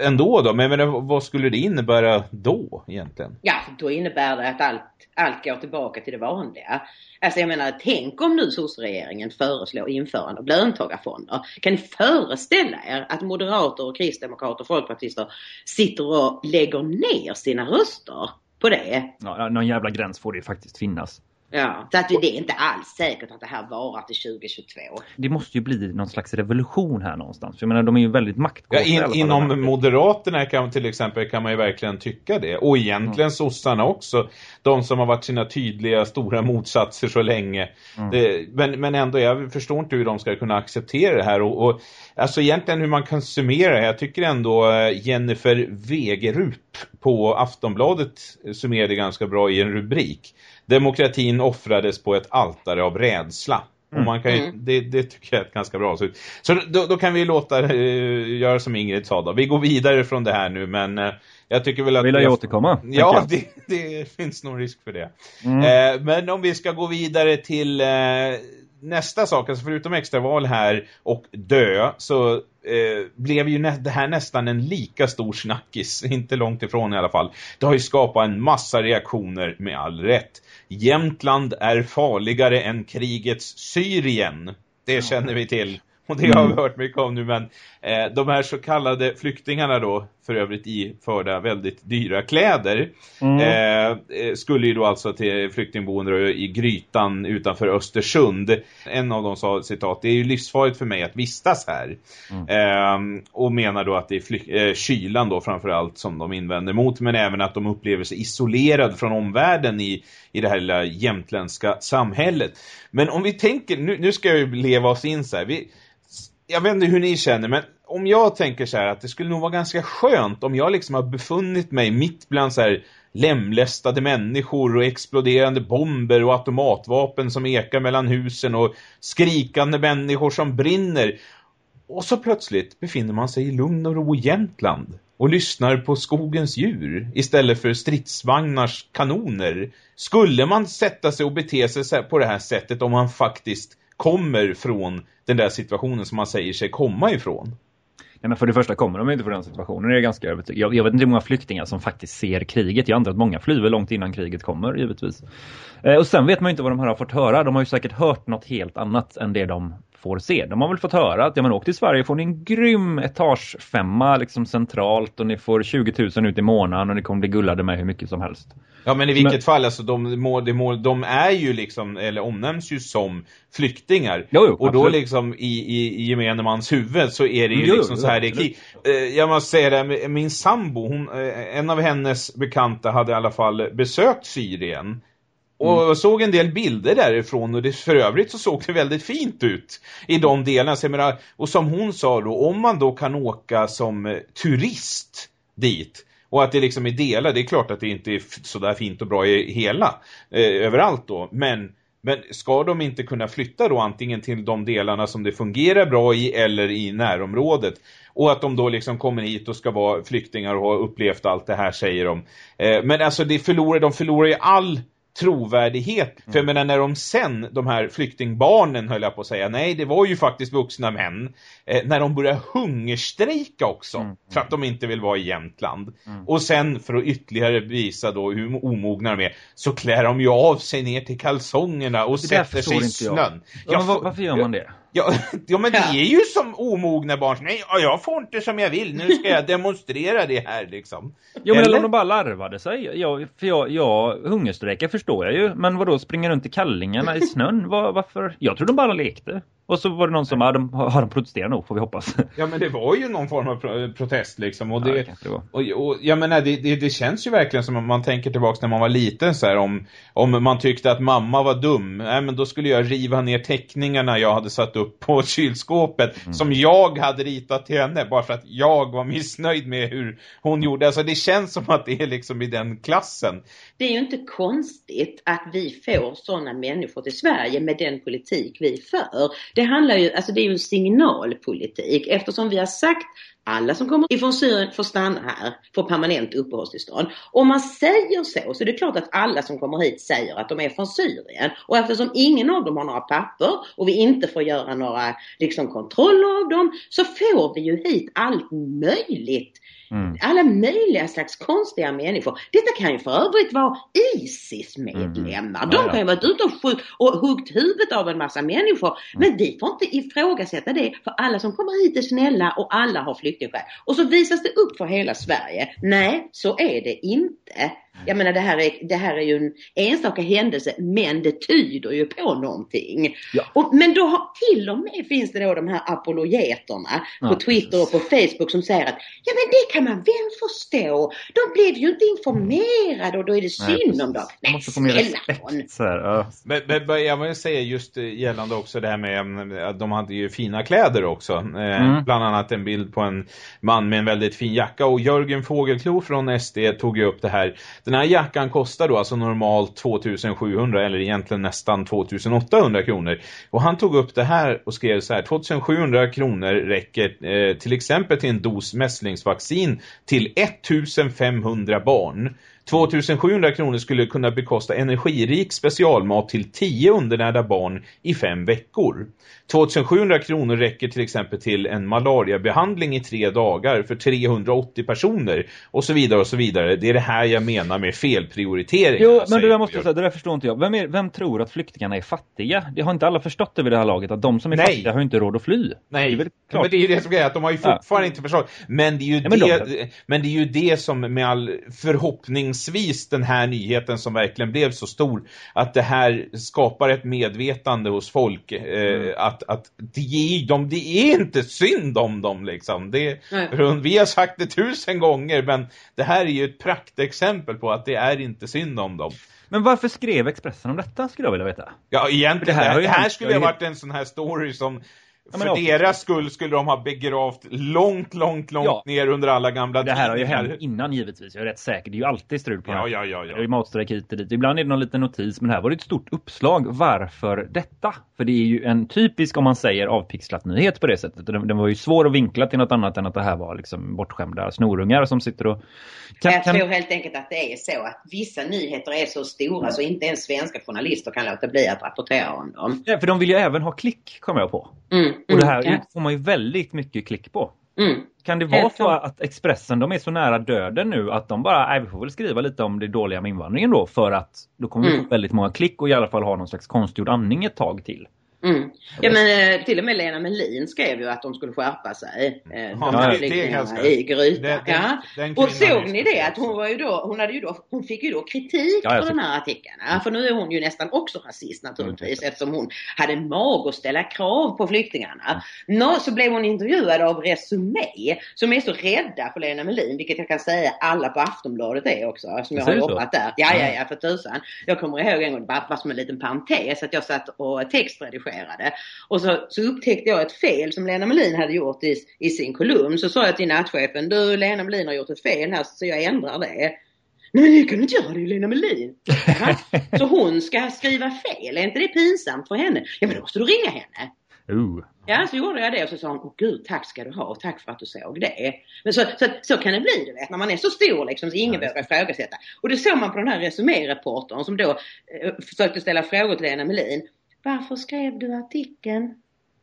ändå då, men, men vad skulle det innebära då egentligen? Ja, då innebär det att allt, allt går tillbaka till det vanliga. Alltså jag menar, tänk om nu regeringen föreslår införande av löntagarfonder. Kan ni föreställa er att moderater och kristdemokrater och folkpartister sitter och lägger ner sina röster på det? Ja, någon jävla gräns får det faktiskt finnas. Ja, så att det är inte alls säkert att det här varar till 2022. Det måste ju bli någon slags revolution här någonstans. För jag menar, de är ju väldigt maktgåvda. Ja, in, inom Moderaterna kan, till exempel kan man ju verkligen tycka det. Och egentligen mm. sossarna också. De som har varit sina tydliga stora motsatser så länge. Mm. Det, men, men ändå, jag förstår inte hur de ska kunna acceptera det här. Och, och alltså egentligen hur man kan summera det. Jag tycker ändå eh, Jennifer Wegerup på Aftonbladet summerade ganska bra i en rubrik. Demokratin offrades på ett altare av rädsla. Mm. Och man kan ju, mm. det, det, tycker jag är ganska bra. Så, så då, då, kan vi låta uh, göra som Ingrid sa då. Vi går vidare från det här nu men uh, jag tycker väl att... Vill jag återkomma? Ja, det, det, finns nog risk för det. Mm. Uh, men om vi ska gå vidare till nästa sak, alltså förutom extraval här och dö så eh, blev ju det här nästan en lika stor snackis, inte långt ifrån i alla fall. Det har ju skapat en massa reaktioner med all rätt. Jämtland är farligare än krigets Syrien. Det känner vi till. Och det har vi hört mycket om nu, men eh, de här så kallade flyktingarna då, för övrigt iförda väldigt dyra kläder, mm. eh, eh skulle ju då alltså till flyktingboende i Grytan utanför Östersund. En av dem sa, citat, det är ju livsfarligt för mig att vistas här. Mm. Eh, och menar då att det är eh, kylan då framförallt som de invänder mot, men även att de upplever sig isolerade från omvärlden i, i det här lilla jämtländska samhället. Men om vi tänker, nu, nu ska vi leva oss in så här, vi jag vet inte hur ni känner, men om jag tänker så här att det skulle nog vara ganska skönt om jag liksom har befunnit mig mitt bland så här lemlästade människor och exploderande bomber och automatvapen som ekar mellan husen och skrikande människor som brinner. Och så plötsligt befinner man sig i lugn och ro i Jämtland och lyssnar på skogens djur istället för stridsvagnars kanoner. Skulle man sätta sig och bete sig på det här sättet om man faktiskt kommer från den där situationen som man säger sig komma ifrån. Nej, men för det första kommer de inte från den situationen. Det är ganska övertygad. Jag, jag vet inte hur många flyktingar som faktiskt ser kriget. Jag antar att många flyr långt innan kriget kommer, givetvis. Eh, och sen vet man ju inte vad de här har fått höra. De har ju säkert hört något helt annat än det de får se. De har väl fått höra att ja, men åk till Sverige får ni en grym etagefemma liksom centralt och ni får 20 000 ut i månaden och ni kommer bli gullade med hur mycket som helst. Ja men i vilket men... fall, alltså de, må, de, må, de är ju liksom, eller omnämns ju som flyktingar. Jo, jo, och då liksom i, i, i gemene mans huvud så är det ju jo, liksom så här det är. Eh, jag måste säga det, min sambo, hon, eh, en av hennes bekanta hade i alla fall besökt Syrien. Och mm. såg en del bilder därifrån och det, för övrigt så såg det väldigt fint ut i de delarna. Så menar, och som hon sa då, om man då kan åka som eh, turist dit och att det liksom är delar, det är klart att det inte är så där fint och bra i hela, eh, överallt då. Men, men ska de inte kunna flytta då antingen till de delarna som det fungerar bra i eller i närområdet? Och att de då liksom kommer hit och ska vara flyktingar och ha upplevt allt det här säger de. Eh, men alltså det förlorar, de förlorar ju all trovärdighet. Mm. För jag menar när de sen, de här flyktingbarnen höll jag på att säga, nej det var ju faktiskt vuxna män. Eh, när de börjar hungerstrejka också mm. för att de inte vill vara i Jämtland. Mm. Och sen för att ytterligare visa då hur omogna de är så klär de ju av sig ner till kalsongerna och sätter sig i snön. Ja, var, varför gör man det? Ja, ja men det är ju som omogna barn. Nej, jag får inte som jag vill. Nu ska jag demonstrera det här liksom. Jo, men eller om de bara larvade sig. Ja, för jag, jag hungerstrejkar förstår jag ju. Men vad då springer runt i kallingarna i snön? Var, varför? Jag tror de bara lekte. Och så var det någon som, ja, de, har de protesterat nog får vi hoppas. Ja men det var ju någon form av protest liksom. Och det, ja, det och, och, jag menar, det, det, det, känns ju verkligen som om man tänker tillbaka när man var liten så här, om, om man tyckte att mamma var dum. Nej men då skulle jag riva ner teckningarna jag hade satt upp på kylskåpet. Mm. Som jag hade ritat till henne. Bara för att jag var missnöjd med hur hon gjorde. Alltså det känns som att det är liksom i den klassen. Det är ju inte konstigt att vi får sådana människor till Sverige med den politik vi för det handlar ju, alltså det är ju en signalpolitik. Eftersom vi har sagt alla som kommer ifrån Syrien får stanna här, får permanent uppehållstillstånd. Om man säger så, så är det klart att alla som kommer hit säger att de är från Syrien. Och eftersom ingen av dem har några papper och vi inte får göra några liksom, kontroller av dem så får vi ju hit allt möjligt Mm. Alla möjliga slags konstiga människor. Detta kan ju för övrigt vara ISIS-medlemmar. Mm. De kan ju vara ute och, och huggt huvudet av en massa människor. Mm. Men vi får inte ifrågasätta det för alla som kommer hit är snälla och alla har flyktingskäl. Och så visas det upp för hela Sverige. Nej, så är det inte. Jag menar det här, är, det här är ju en enstaka händelse men det tyder ju på någonting. Ja. Och, men då har, till och med finns det då de här apologeterna ja, på Twitter och på Facebook som säger att ja men det kan man väl förstå. De blev ju inte informerade och då är det synd Nej, om dem. Nej, snälla men, men jag vill säga just gällande också det här med mm, att de hade ju fina kläder också. Eh, mm. Bland annat en bild på en man med en väldigt fin jacka och Jörgen Fågelklo från SD tog ju upp det här den här jackan kostar då alltså normalt 2700 eller egentligen nästan 2800 kronor. Och han tog upp det här och skrev så här 2700 kronor räcker eh, till exempel till en dos mässlingsvaccin till 1500 barn. 2700 kronor skulle kunna bekosta energirik specialmat till 10 undernärda barn i fem veckor. 2700 kronor räcker till exempel till en malariabehandling i tre dagar för 380 personer och så vidare och så vidare. Det är det här jag menar med felprioritering. Jo, men det där måste jag säga, det där förstår inte jag. Vem, är, vem tror att flyktingarna är fattiga? Det har inte alla förstått det vid det här laget att de som är Nej. fattiga har inte råd att fly. Nej, det är, ja, men det är ju det som är att de har ju fortfarande ja. inte förstått. Men det är ju, ja, men, det, de... men det är ju det som med all förhoppningsvis den här nyheten som verkligen blev så stor att det här skapar ett medvetande hos folk eh, mm. att att, det, är, de, det är inte synd om dem liksom. Det, vi har sagt det tusen gånger men det här är ju ett praktexempel på att det är inte synd om dem. Men varför skrev Expressen om detta skulle jag vilja veta? Ja, egentligen, det här, det här skulle ha varit en sån här story som Ja, för deras skull skulle de ha begravt långt, långt, långt ja. ner under alla gamla Det här har ju hänt innan givetvis, jag är rätt säker. Det är ju alltid strul på ja, det här. Ja, ja, ja. Det är ju matstrejk hit och dit. Ibland är det någon liten notis, men här var det ett stort uppslag. Varför detta? För det är ju en typisk, om man säger, avpixlat nyhet på det sättet. Den, den var ju svår att vinkla till något annat än att det här var liksom bortskämda snorungar som sitter och... Kan, jag kan... tror helt enkelt att det är så att vissa nyheter är så stora mm. så inte ens svenska journalister kan låta bli att rapportera om dem. Ja, för de vill ju även ha klick, kommer jag på. Mm. Och det här mm, får man ju väldigt mycket klick på. Mm. Kan det vara så att Expressen de är så nära döden nu att de bara, nej vi får väl skriva lite om det dåliga med invandringen då för att då kommer vi få mm. väldigt många klick och i alla fall ha någon slags konstgjord andning ett tag till. Mm. Ja men eh, till och med Lena Melin skrev ju att de skulle skärpa sig. Eh, ja, de flyktingarna i Gryta. Den, ja. Och såg ni det? Att hon var ju då, hon hade ju då, hon fick ju då kritik ja, för de här artiklarna. För nu är hon ju nästan också rasist naturligtvis mm. eftersom hon hade mag att ställa krav på flyktingarna. Mm. Nå, så blev hon intervjuad av Resumé som är så rädda för Lena Melin, vilket jag kan säga alla på Aftonbladet är också, som jag har jobbat där. Ja, ja, ja, för tusan. Jag kommer ihåg en gång, bara som en liten parentes, att jag satt och textredigerade redigerade. Och så, så upptäckte jag ett fel som Lena Melin hade gjort i, i sin kolumn. Så sa jag till nattchefen, du Lena Melin har gjort ett fel här så jag ändrar det. Nej men jag kan inte göra det, Lena Melin. så hon ska skriva fel, är inte det pinsamt för henne? Ja men då måste du ringa henne. Uh. Ja, så gjorde jag det och så sa hon, åh gud, tack ska du ha och tack för att du såg det. Men så, så, så kan det bli, du vet, när man är så stor liksom så ingen ja, vågar ifrågasätta. Och det såg man på den här resuméreportern som då eh, försökte ställa frågor till Lena Melin. Varför skrev du artikeln?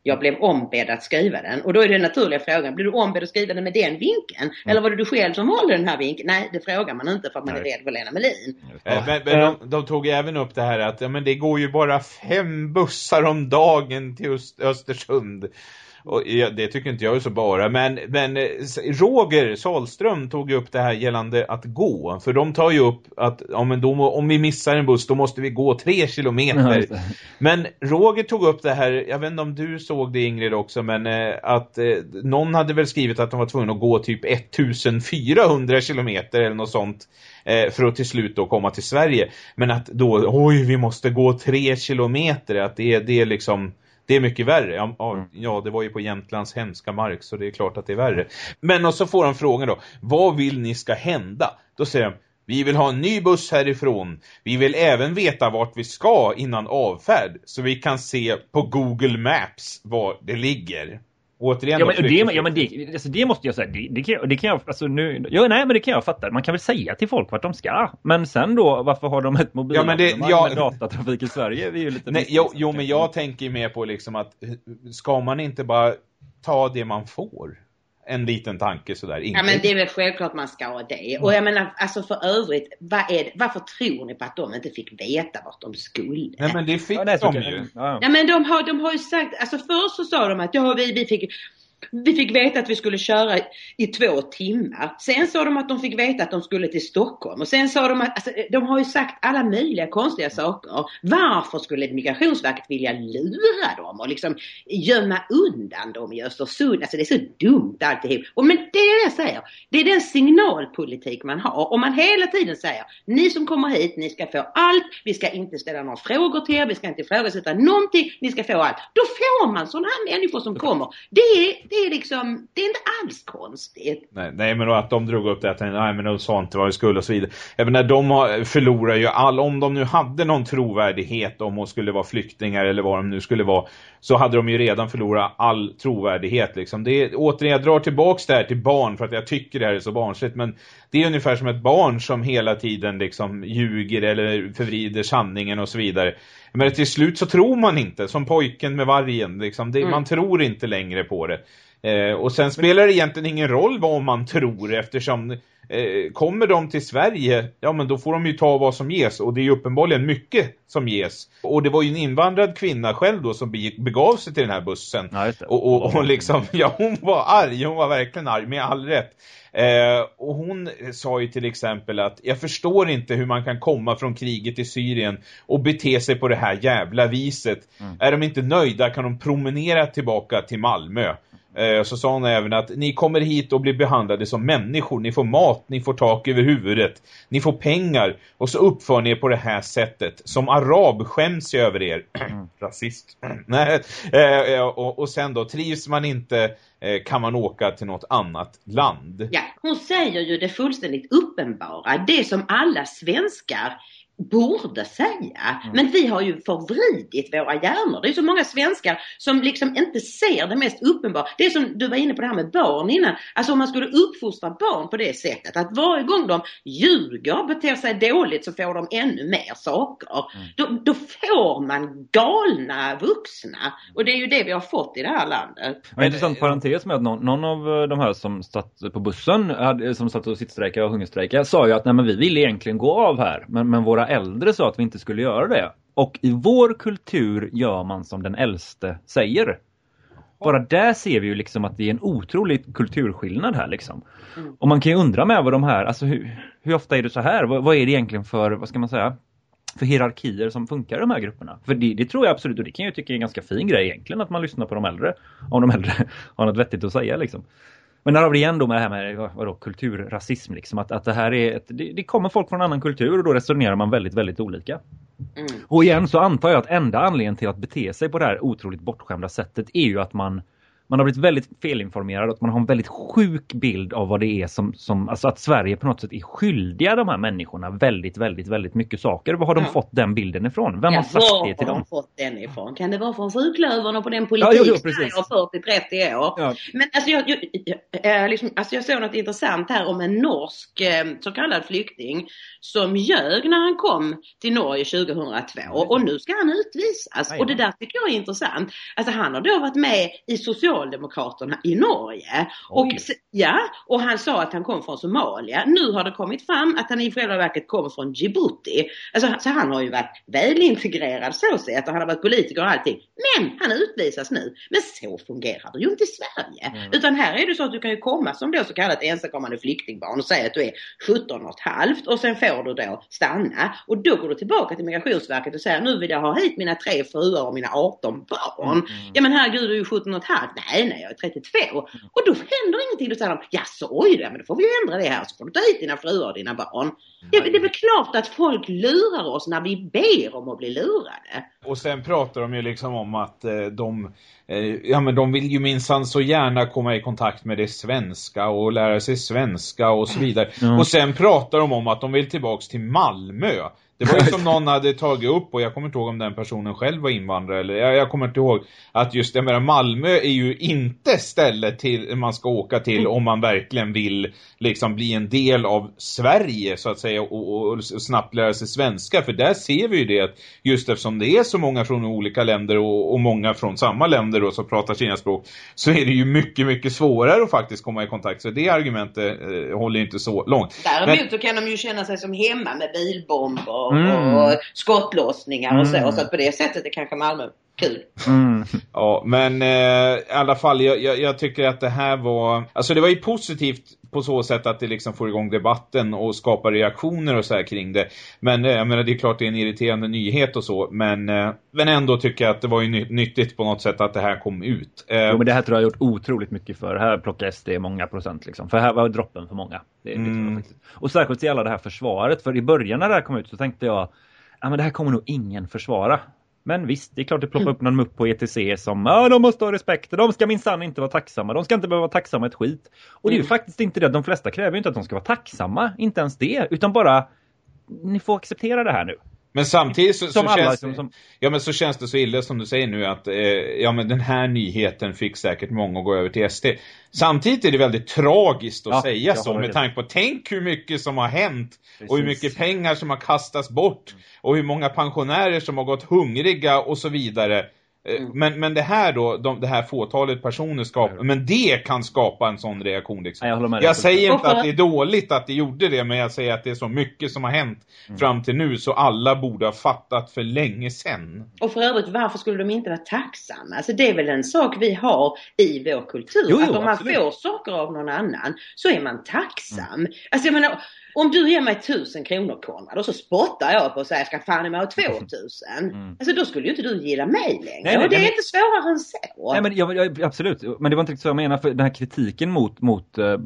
Jag blev ombedd att skriva den och då är den naturliga frågan, blev du ombedd att skriva den med den vinkeln? Mm. Eller var det du själv som valde den här vinkeln? Nej, det frågar man inte för att man är rädd för Lena Melin. Äh, men, men de, de, tog även upp det här att ja, men det går ju bara fem bussar om dagen till Östersund. Och det tycker inte jag är så bara. Men, men eh, Roger Salström tog upp det här gällande att gå. För de tar ju upp att ja, men då, om vi missar en buss då måste vi gå tre kilometer. Ja, men Roger tog upp det här, jag vet inte om du såg det Ingrid också, men eh, att eh, någon hade väl skrivit att de var tvungna att gå typ 1400 kilometer eller något sånt eh, för att till slut då komma till Sverige. Men att då, oj vi måste gå tre kilometer, att det, det är liksom det är mycket värre. Ja, mm. ja, det var ju på Jämtlands hemska mark så det är klart att det är värre. Men och så får de frågan då, vad vill ni ska hända? Då säger de, Vi vill ha en ny buss härifrån. Vi vill även veta vart vi ska innan avfärd. Så vi kan se på Google Maps var det ligger. Återigen ja, men, det, ja, men det, alltså, det måste jag säga. Det, det, kan, det kan jag, alltså nu, ja, nej, men det kan jag fatta. Man kan väl säga till folk vart de ska. Men sen då, varför har de ett mobilabonnemang ja, ja, med datatrafik i Sverige? Vi är ju lite nej, jo, jo, men jag tänker mer på liksom att ska man inte bara ta det man får? En liten tanke sådär. Ja men det är väl självklart man ska ha det. Och jag menar alltså för övrigt, vad är det, varför tror ni på att de inte fick veta vart de skulle? Nej men det fick ja, de ju. Ja. ja men de har, de har ju sagt, alltså först så sa de att ja vi, vi fick vi fick veta att vi skulle köra i två timmar. Sen sa de att de fick veta att de skulle till Stockholm. Och sen sa de att, alltså, de har ju sagt alla möjliga konstiga saker. Varför skulle Migrationsverket vilja lura dem och liksom gömma undan dem i Östersund? Alltså det är så dumt alltihop. Och men det är det jag säger. Det är den signalpolitik man har. Om man hela tiden säger, ni som kommer hit, ni ska få allt. Vi ska inte ställa några frågor till er. Vi ska inte ifrågasätta någonting. Ni ska få allt. Då får man sådana här människor som kommer. Det är, det är liksom, det är inte alls konstigt. Nej, nej men att de drog upp det att nej men de sa inte vad vi skulle och så vidare. Jag menar, de har, förlorar ju all, om de nu hade någon trovärdighet om de skulle vara flyktingar eller vad de nu skulle vara, så hade de ju redan förlorat all trovärdighet liksom. Det är, återigen, jag drar tillbaks det här till barn för att jag tycker det här är så barnsligt, men det är ungefär som ett barn som hela tiden liksom ljuger eller förvrider sanningen och så vidare. Men till slut så tror man inte, som pojken med vargen. Liksom. Det, mm. Man tror inte längre på det. Eh, och sen spelar det egentligen ingen roll vad man tror eftersom eh, kommer de till Sverige, ja men då får de ju ta vad som ges och det är ju uppenbarligen mycket som ges. Och det var ju en invandrad kvinna själv då som begav sig till den här bussen. Ja, och, och, och liksom, ja hon var arg, hon var verkligen arg med all rätt. Eh, och hon sa ju till exempel att jag förstår inte hur man kan komma från kriget i Syrien och bete sig på det här jävla viset. Mm. Är de inte nöjda kan de promenera tillbaka till Malmö. Eh, så sa hon även att ni kommer hit och blir behandlade som människor. Ni får mat, ni får tak över huvudet, ni får pengar. Och så uppför ni er på det här sättet. Som arab skäms jag över er. Mm. Rasist. Nej. Eh, och, och sen då, trivs man inte eh, kan man åka till något annat land. Ja, hon säger ju det fullständigt uppenbara. Det som alla svenskar borde säga. Mm. Men vi har ju förvridit våra hjärnor. Det är så många svenskar som liksom inte ser det mest uppenbara. Det är som du var inne på det här med barn innan. Alltså om man skulle uppfostra barn på det sättet att varje gång de ljuger, beter sig dåligt så får de ännu mer saker. Mm. Då, då, får man galna vuxna. Och det är ju det vi har fått i det här landet. En intressant parentes med att någon, någon, av de här som satt på bussen, som satt och sittstrejkade och hungerstrejkade, sa ju att nej men vi vill egentligen gå av här. Men, men våra äldre sa att vi inte skulle göra det. Och i vår kultur gör man som den äldste säger. Bara där ser vi ju liksom att det är en otrolig kulturskillnad här liksom. Mm. Och man kan ju undra med vad de här, alltså hur, hur ofta är det så här? Vad, vad, är det egentligen för, vad ska man säga, för hierarkier som funkar i de här grupperna? För det, det, tror jag absolut, och det kan jag tycka är en ganska fin grej egentligen, att man lyssnar på de äldre. Om de äldre har något vettigt att säga liksom. Men där har vi igen då med det här med vadå, kulturrasism. Liksom, att, att det här är ett, det, det, kommer folk från en annan kultur och då resonerar man väldigt, väldigt olika. Mm. Och igen så antar jag att enda anledningen till att bete sig på det här otroligt bortskämda sättet är ju att man man har blivit väldigt felinformerad och man har en väldigt sjuk bild av vad det är som, som alltså att Sverige på något sätt är skyldiga de här människorna väldigt, väldigt, väldigt mycket saker. Vad har de ja. fått den bilden ifrån? Vem ja, har sagt det till dem? Har de fått den ifrån? Kan det vara från sjuklöverna på den politik ja, jo, jo, jag har fört i 30 år? Ja. Men alltså jag, jag, jag, liksom, alltså jag såg något intressant här om en norsk eh, så kallad flykting som ljög när han kom till Norge 2002 och nu ska han utvisas. Och det där tycker jag är intressant. Alltså han har då varit med i social Socialdemokraterna i Norge. Och, ja, och han sa att han kom från Somalia. Nu har det kommit fram att han i själva verket kommer från Djibouti. Alltså, så han har ju varit välintegrerad så sett och han har varit politiker och allting. Men han utvisas nu. Men så fungerar det ju inte i Sverige. Mm. Utan här är det så att du kan ju komma som då så kallat ensamkommande flyktingbarn och säga att du är 17 och ett halvt och sen får du då stanna. Och då går du tillbaka till Migrationsverket och säger nu vill jag ha hit mina tre fruar och mina 18 barn. Mm. Ja men herregud du är ju 17 och ett halvt nej, nej, jag är 32. Och då händer ingenting. Då säger de, jaså, oj då, men då får vi ju ändra det här. Så får du ta hit dina fruar och dina barn. Det, det är väl klart att folk lurar oss när vi ber om att bli lurade. Och sen pratar de ju liksom om att eh, de, eh, ja, men de vill ju minsann så gärna komma i kontakt med det svenska och lära sig svenska och så vidare. Ja. Och sen pratar de om att de vill tillbaks till Malmö. Det var ju som någon hade tagit upp och jag kommer inte ihåg om den personen själv var invandrare eller jag, jag kommer inte ihåg. Att just jag menar Malmö är ju inte stället till man ska åka till om man verkligen vill liksom bli en del av Sverige så att säga och, och, och snabbt lära sig svenska. För där ser vi ju det att just eftersom det är så många från olika länder och, och många från samma länder då som pratar sina språk så är det ju mycket mycket svårare att faktiskt komma i kontakt. Så det argumentet eh, håller inte så långt. Däremot Men- så kan de ju känna sig som hemma med bilbomber Mm. och skottlossningar och så. Mm. Så att på det sättet är kanske Malmö kul. Mm. Ja, men eh, i alla fall, jag, jag, jag tycker att det här var... Alltså det var ju positivt på så sätt att det liksom får igång debatten och skapar reaktioner och så här kring det. Men eh, jag menar, det är klart det är en irriterande nyhet och så. Men, eh, men ändå tycker jag att det var ju ny, nyttigt på något sätt att det här kom ut. Eh, Jo, men det här tror jag har gjort otroligt mycket för. Här plockar SD många procent liksom. För här var droppen för många. Det, det jag Mm. Och särskilt i alla det här försvaret. För i början när det här kom ut så tänkte jag ja men det här kommer nog ingen försvara. Men visst, det är klart det ploppar upp någon mupp på ETC som de måste ha respekt. De ska minsann inte vara tacksamma. De ska inte behöva vara tacksamma ett skit. Och det är ju Mm. faktiskt inte det. De flesta kräver ju inte att de ska vara tacksamma. Inte ens det. Utan bara ni får acceptera det här nu. Men samtidigt så, Som så alla känns som, som, Ja men så känns det så illa som du säger nu att eh, ja men den här nyheten fick säkert många att gå över till SD. Samtidigt är det väldigt tragiskt att Ja, säga så med tanke på tänk hur mycket som har hänt och hur Precis. mycket pengar som har kastats bort och hur många pensionärer som har gått hungriga och så vidare. Eh, Mm. Men, men det här då, de, det här fåtalet personer skapar, men det kan skapa en sån reaktion liksom. Nej, jag. Jag säger inte att det är dåligt att det gjorde det, men jag säger att det är så mycket som har hänt Mm. fram till nu så alla borde ha fattat för länge sedan. Och för övrigt, varför skulle de inte vara tacksamma? Alltså det är väl en sak vi har i vår kultur. Jo, jo, att om man absolut. får saker av någon annan så är man tacksam. Alltså jag menar, om du ger mig tusen kronor Konrad och så spottar jag på och säger ska fan mig ha två tusen. Mm. Alltså då skulle ju inte du gilla mig längre. Nej, nej, och det är inte svårare än så. Nej, men jag, jag, absolut, men det var inte riktigt så jag menar för den här kritiken mot, mot uh,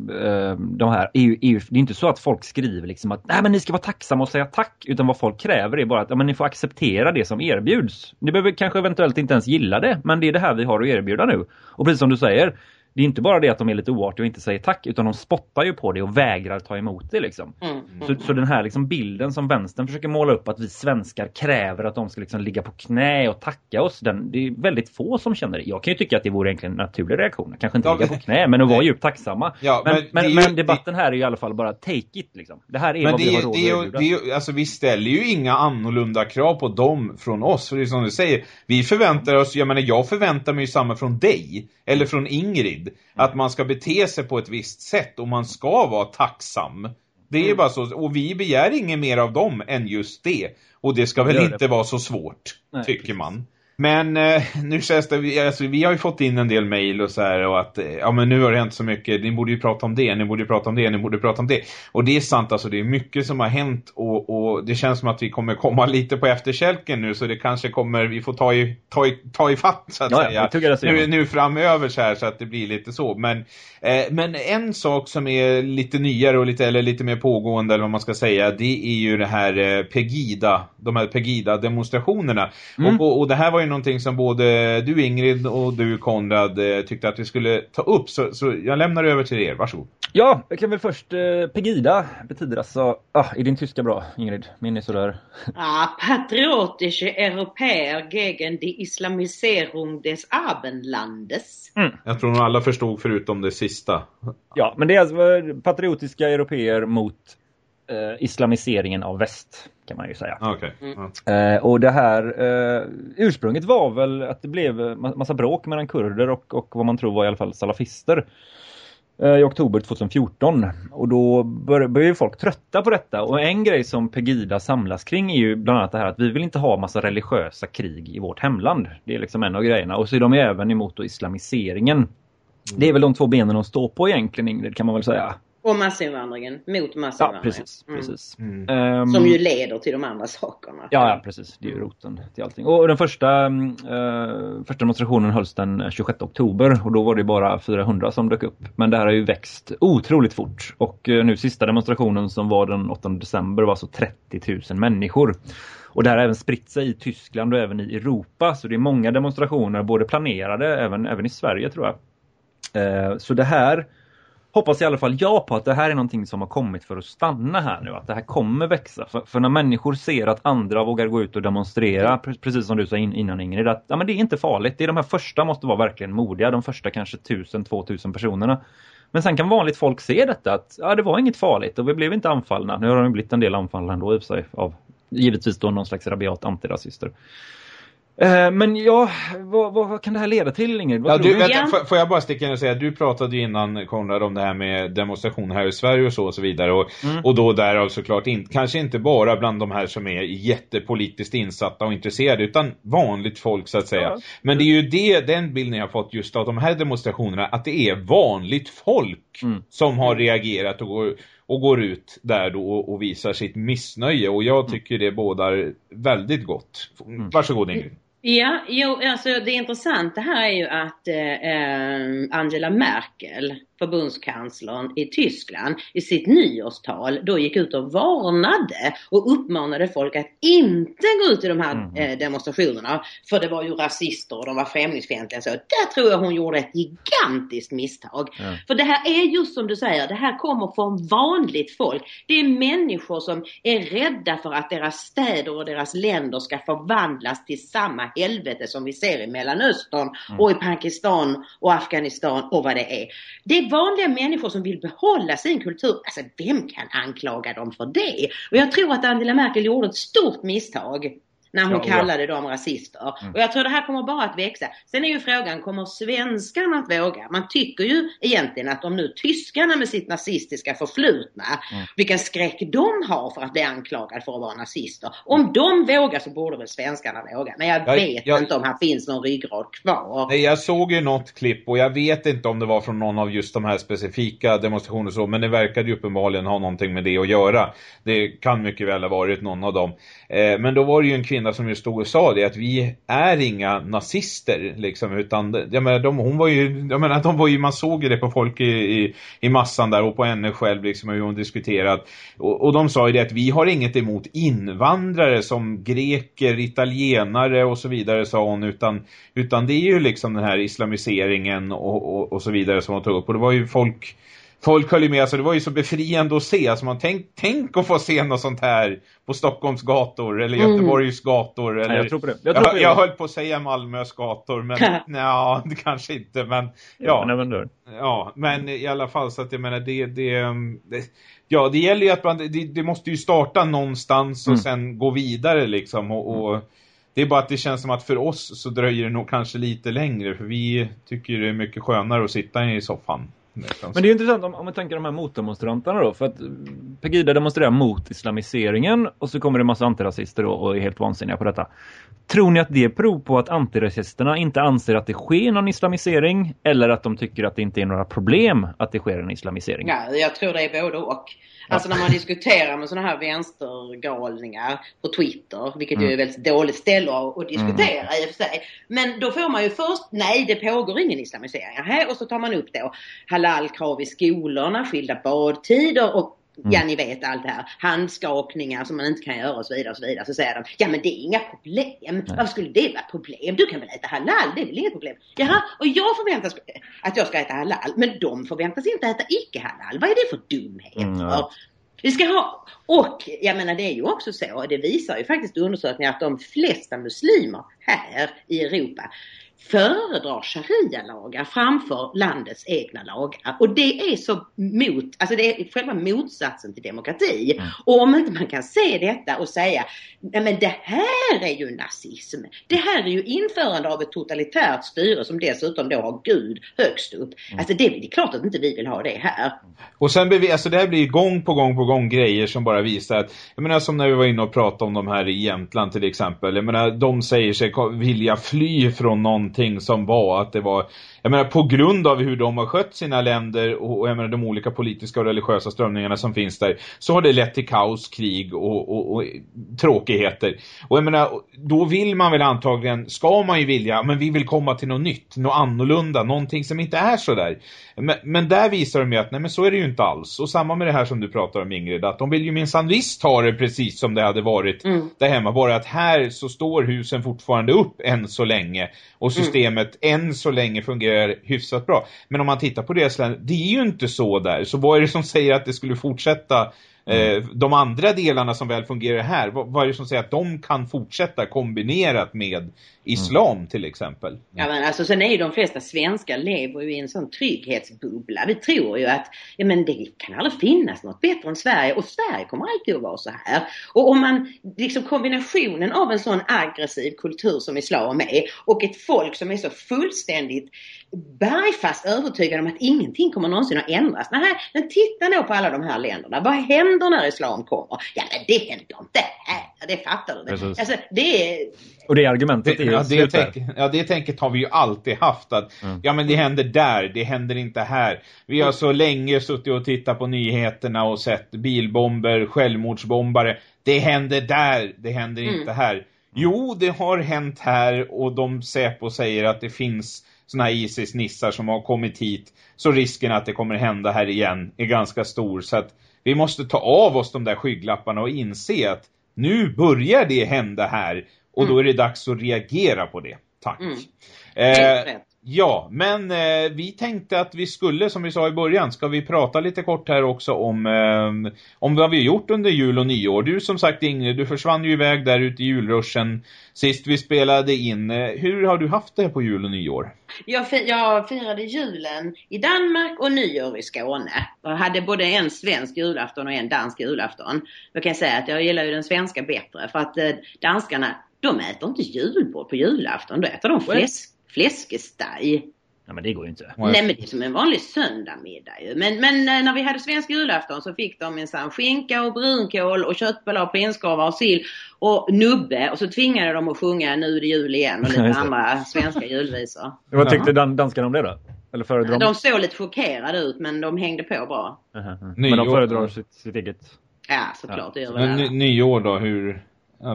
de här EU, EU, det är inte så att folk skriver liksom att nej men ni ska vara tacksamma och säga tack utan vad folk kräver är bara att ja, men ni får acceptera det som erbjuds. Ni behöver kanske eventuellt inte ens gilla det men det är det här vi har att erbjuda nu. Och precis som du säger det är inte bara det att de är lite oartiga och inte säger tack utan de spottar ju på det och vägrar ta emot det liksom. Mm, mm. Så, så den här liksom bilden som vänstern försöker måla upp att vi svenskar kräver att de ska liksom ligga på knä och tacka oss. Den, det är väldigt få som känner det. Jag kan ju tycka att det vore egentligen en naturlig reaktion. Kanske inte Ja, ligga men- på knä men att vara djupt tacksamma. Ja, men, men men, men, debatten här är ju i alla fall bara take it liksom. Det här är Men vad det, vi har är- råd det, att det, alltså vi ställer ju inga annorlunda krav på dem från oss. För det är som du säger, vi förväntar oss, jag menar jag förväntar mig ju samma från dig. Eller från Ingrid. Att man ska bete sig på ett visst sätt och man ska vara tacksam. Det är Mm. bara så, och vi begär inget mer av dem än just det. Och det ska väl Gör det. inte vara så svårt, Nej, tycker precis. man. Men eh, nu känns det, vi- alltså, vi har ju fått in en del mejl och så här och att, eh, ja men nu har det hänt så mycket, ni borde ju prata om det, ni borde ju prata om det, ni borde prata om det. Och det är sant, alltså det är mycket som har hänt och, och det känns som att vi kommer komma lite på efterkälken nu så det kanske kommer, vi får ta i, ta i, ta i fatt så att Ja, säga. nu, nu framöver så här så att det blir lite så. Men, eh, men en sak som är lite nyare och lite, eller lite mer pågående eller vad man ska säga, det är ju det här eh, Pegida, de här Pegida-demonstrationerna. Mm. Och, och, och det här var ju någonting som både du Ingrid och du Konrad eh, tyckte att vi skulle ta upp. Så, så jag lämnar över till er, varsågod. Ja, jag kan väl först eh, Pegida betyder alltså, ah, är din tyska bra Ingrid? Min är sådär. Ah, patriotische Europäer gegen die Islamisierung des Abendlandes. Jag tror nog alla förstod förutom det sista. Ja, men det är alltså patriotiska europeer mot islamiseringen av väst kan man ju säga. Okej. Mm. Ja. Eh, och det här eh, ursprunget var väl att det blev eh, ma- massa bråk mellan kurder och, och vad man tror var i alla fall salafister eh, i oktober 2014. Och då bör- började ju folk trötta på detta. Och en grej som Pegida samlas kring är ju bland annat det här att vi vill inte ha massa religiösa krig i vårt hemland. Det är liksom en av grejerna. Och så är de även emot då islamiseringen. Det är väl de två benen de står på egentligen Ingrid kan man väl säga. Och massinvandringen, mot massinvandringen. Ja, precis. Mm. precis. Mm. Ehm, Som ju leder till de andra sakerna. Ja, ja, precis. Det är ju roten till allting. Och den första, eh, första demonstrationen hölls den 26 oktober och då var det bara 400 som dök upp. Men det här har ju växt otroligt fort. Och eh, nu sista demonstrationen som var den 8 december var så 30 000 människor. Och det här har även spritt sig i Tyskland och även i Europa. Så det är många demonstrationer, både planerade, även, även i Sverige tror jag. Eh, så det här hoppas i alla fall jag på att det här är någonting som har kommit för att stanna här nu. Att det här kommer växa. För, för när människor ser att andra vågar gå ut och demonstrera, precis som du sa in, innan Ingrid, att ja, men det är inte farligt. Det är de här första måste vara verkligen modiga. De första kanske tusen, två tusen personerna. Men sen kan vanligt folk se detta att ja, det var inget farligt och vi blev inte anfallna. Nu har de blivit en del anfallna ändå i och för sig av givetvis då någon slags rabiat antirasister. Eh, men ja, vad, vad, kan det här leda till Ingrid? Vad Ja, du, vänta, Ja. får, får jag bara sticka in och säga, du pratade ju innan Konrad om det här med demonstration här i Sverige och så och så vidare och, Mm. och då därav såklart in, kanske inte bara bland de här som är jättepolitiskt insatta och intresserade utan vanligt folk så att säga. Ja. Men det är ju det, den bilden jag har fått just av de här demonstrationerna, att det är vanligt folk Mm. som har reagerat och går, och går ut där då och, och visar sitt missnöje och jag tycker det bådar väldigt gott. Varsågod Ingrid. Ja, jo, alltså det intressanta här är ju att eh, eh Angela Merkel, förbundskanslern i Tyskland, i sitt nyårstal då gick ut och varnade och uppmanade folk att inte gå ut i de här Mm. eh, demonstrationerna. För det var ju rasister och de var främlingsfientliga så. Där tror jag hon gjorde ett gigantiskt misstag. Ja. För det här är just som du säger, det här kommer från vanligt folk. Det är människor som är rädda för att deras städer och deras länder ska förvandlas till samma helvete som vi ser i Mellanöstern och i Pakistan och Afghanistan och vad det är. Det är vanliga människor som vill behålla sin kultur. Alltså vem kan anklaga dem för det? Och jag tror att Angela Merkel gjorde ett stort misstag när hon Ja, ja. kallade dem rasister. Och jag tror det här kommer bara att växa. Sen är ju frågan, kommer svenskarna att våga? Man tycker ju egentligen att om nu tyskarna med sitt nazistiska förflutna, vilken skräck de har för att bli anklagade för att vara nazister. Om de vågar så borde väl svenskarna våga. Men jag Jag- vet jag- inte om här finns någon ryggrad kvar. Nej, jag såg ju något klipp och jag vet inte om det var från någon av just de här specifika demonstrationerna och så, men det verkade ju uppenbarligen ha någonting med det att göra. Det kan mycket väl ha varit någon av dem. Eh, men då var det ju en kvinna som just stod och sa det, att vi är inga nazister liksom, utan jag menar, de, hon var ju, jag menar, de var ju, man såg ju det på folk i, i, i massan där och på henne själv liksom, hur hon diskuterat. Och, och de sa ju det att vi har inget emot invandrare som greker, italienare och så vidare sa hon, utan, utan det är ju liksom den här islamiseringen och, och, och så vidare som hon tog upp. Och det var ju folk Folk höll ju med, alltså det var ju så befriande att se. Alltså man tänk, tänk att få se något sånt här på Stockholms gator eller Mm. Göteborgs gator. Eller, jag tror på det. Jag Jag, tror på det. jag, höll på att säga Malmös gator, men ja, det kanske inte. Men ja, men även där. ja, men i alla fall så att jag menar det, det, det ja, det gäller ju att man, det, det måste ju starta någonstans och Mm. sen gå vidare liksom och, och det är bara att det känns som att för oss så dröjer det nog kanske lite längre för vi tycker det är mycket skönare att sitta i soffan. Liksom. Men det är ju intressant om, om man tänker de här motdemonstranterna då. För att eh, Pegida demonstrerar mot islamiseringen och så kommer det en massa antirasister då och är helt vansinniga på detta. Tror ni att det är prov på att antirasisterna inte anser att det sker någon islamisering eller att de tycker att det inte är några problem att det sker en islamisering? Ja, jag tror det är både och. Alltså när man diskuterar med sådana här vänstergalningar på Twitter, vilket ju är väldigt dåligt ställe att att diskutera i och för sig. Men då får man ju först, nej det pågår ingen islamisering. Här, och så tar man upp då halalkrav i skolorna, skilda badtider och Ja ni vet allt det här. Handskakningar som man inte kan göra och så vidare och så vidare. Så säger de, ja men det är inga problem. Varför skulle det vara problem? Du kan väl äta halal? Det är väl inget problem? Jaha, och jag förväntas att jag ska äta halal. Men de förväntas inte äta icke-halal. Vad är det för dumheter? Mm, ja. Vi ska ha, och jag menar det är ju också så, det visar ju faktiskt undersökningar att de flesta muslimer här i Europa föredrar sharia-lagar framför landets egna lagar. Och det är så mot, alltså det är själva motsatsen till demokrati. Mm. Och om inte man kan se detta och säga, nej men det här är ju nazism. Det här är ju införande av ett totalitärt styre som dessutom då har Gud högst upp. Mm. Alltså det, det är klart att inte vi vill ha det här. Och sen blir vi, alltså det här blir gång på gång på gång grejer som bara visar att, jag menar som när vi var inne och pratade om de här i Jämtland till exempel, jag menar de säger sig vilja fly från någonting som var att det var jag menar på grund av hur de har skött sina länder och, och jag menar de olika politiska och religiösa strömningarna som finns där så har det lett till kaos, krig och, och, och tråkigheter. Och jag menar, då vill man väl antagligen, ska man ju vilja, men vi vill komma till något nytt, något annorlunda, någonting som inte är så där. Men, men där visar de ju att nej men så är det ju inte alls. Och samma med det här som du pratar om Ingrid, att de vill ju minsann visst ha det precis som det hade varit mm. där hemma. Bara att här så står husen fortfarande upp än så länge. Och mm. systemet mm. än så länge fungerar hyfsat bra. Men om man tittar på deras länder, det är ju inte så där. Så vad är det som säger att det skulle fortsätta Mm. Eh, de andra delarna som väl fungerar här, vad, vad är det som säger att de kan fortsätta kombinerat med islam mm. till exempel? Ja men alltså sen är ju de flesta svenskar lever ju i en sån trygghetsbubbla. Vi tror ju att ja, men det kan aldrig finnas något bättre än Sverige och Sverige kommer alltid att vara så här. Och om man, liksom kombinationen av en sån aggressiv kultur som islam är och ett folk som är så fullständigt bergfast övertygad om att ingenting kommer någonsin att ändras. Nej, men titta nog på alla de här länderna. Vad händer när islam kommer? Ja, men det händer inte här. Det fattar du. Precis. Alltså, det är... Och det argumentet det, är ja, det, tänk, ja, det tänket har vi ju alltid haft. Att, mm. Ja, men det händer där. Det händer inte här. Vi har så länge suttit och tittat på nyheterna och sett bilbomber, självmordsbombare. Det händer där. Det händer mm. inte här. Jo, det har hänt här och de Säpo säger att det finns såna här ISIS-nissar som har kommit hit så risken att det kommer hända här igen är ganska stor så att vi måste ta av oss de där skygglapparna och inse att nu börjar det hända här och mm. då är det dags att reagera på det. Tack. Mm. Eh, Ja, men eh, vi tänkte att vi skulle, som vi sa i början, ska vi prata lite kort här också om, eh, om vad vi har gjort under jul och nyår. Du som sagt Ingrid, du försvann ju iväg där ute i julruschen sist vi spelade in. Eh, hur har du haft det på jul och nyår? Jag, jag firade julen i Danmark och nyår i Skåne. Jag hade både en svensk julafton och en dansk julafton. Jag kan säga att jag gillar ju den svenska bättre för att eh, danskarna, de äter inte julbord på julafton. Då äter de fläsk fläskesteg. Nej men det går ju inte. Nej men det är som en vanlig söndagmiddag ju. Men, men eh, när vi hade svensk julafton så fick de minsann skinka och brunkål och köttbullar och prinskorvar och sill och nubbe och så tvingade de att sjunga Nu är det jul igen och lite andra svenska julvisor. Vad tyckte dan danskarna om det då? Eller föredrar de såg lite chockerade ut men de hängde på bra. Uh -huh. Men de föredrar sitt, sitt eget? Ja såklart ja. det gör Men nyår då, hur,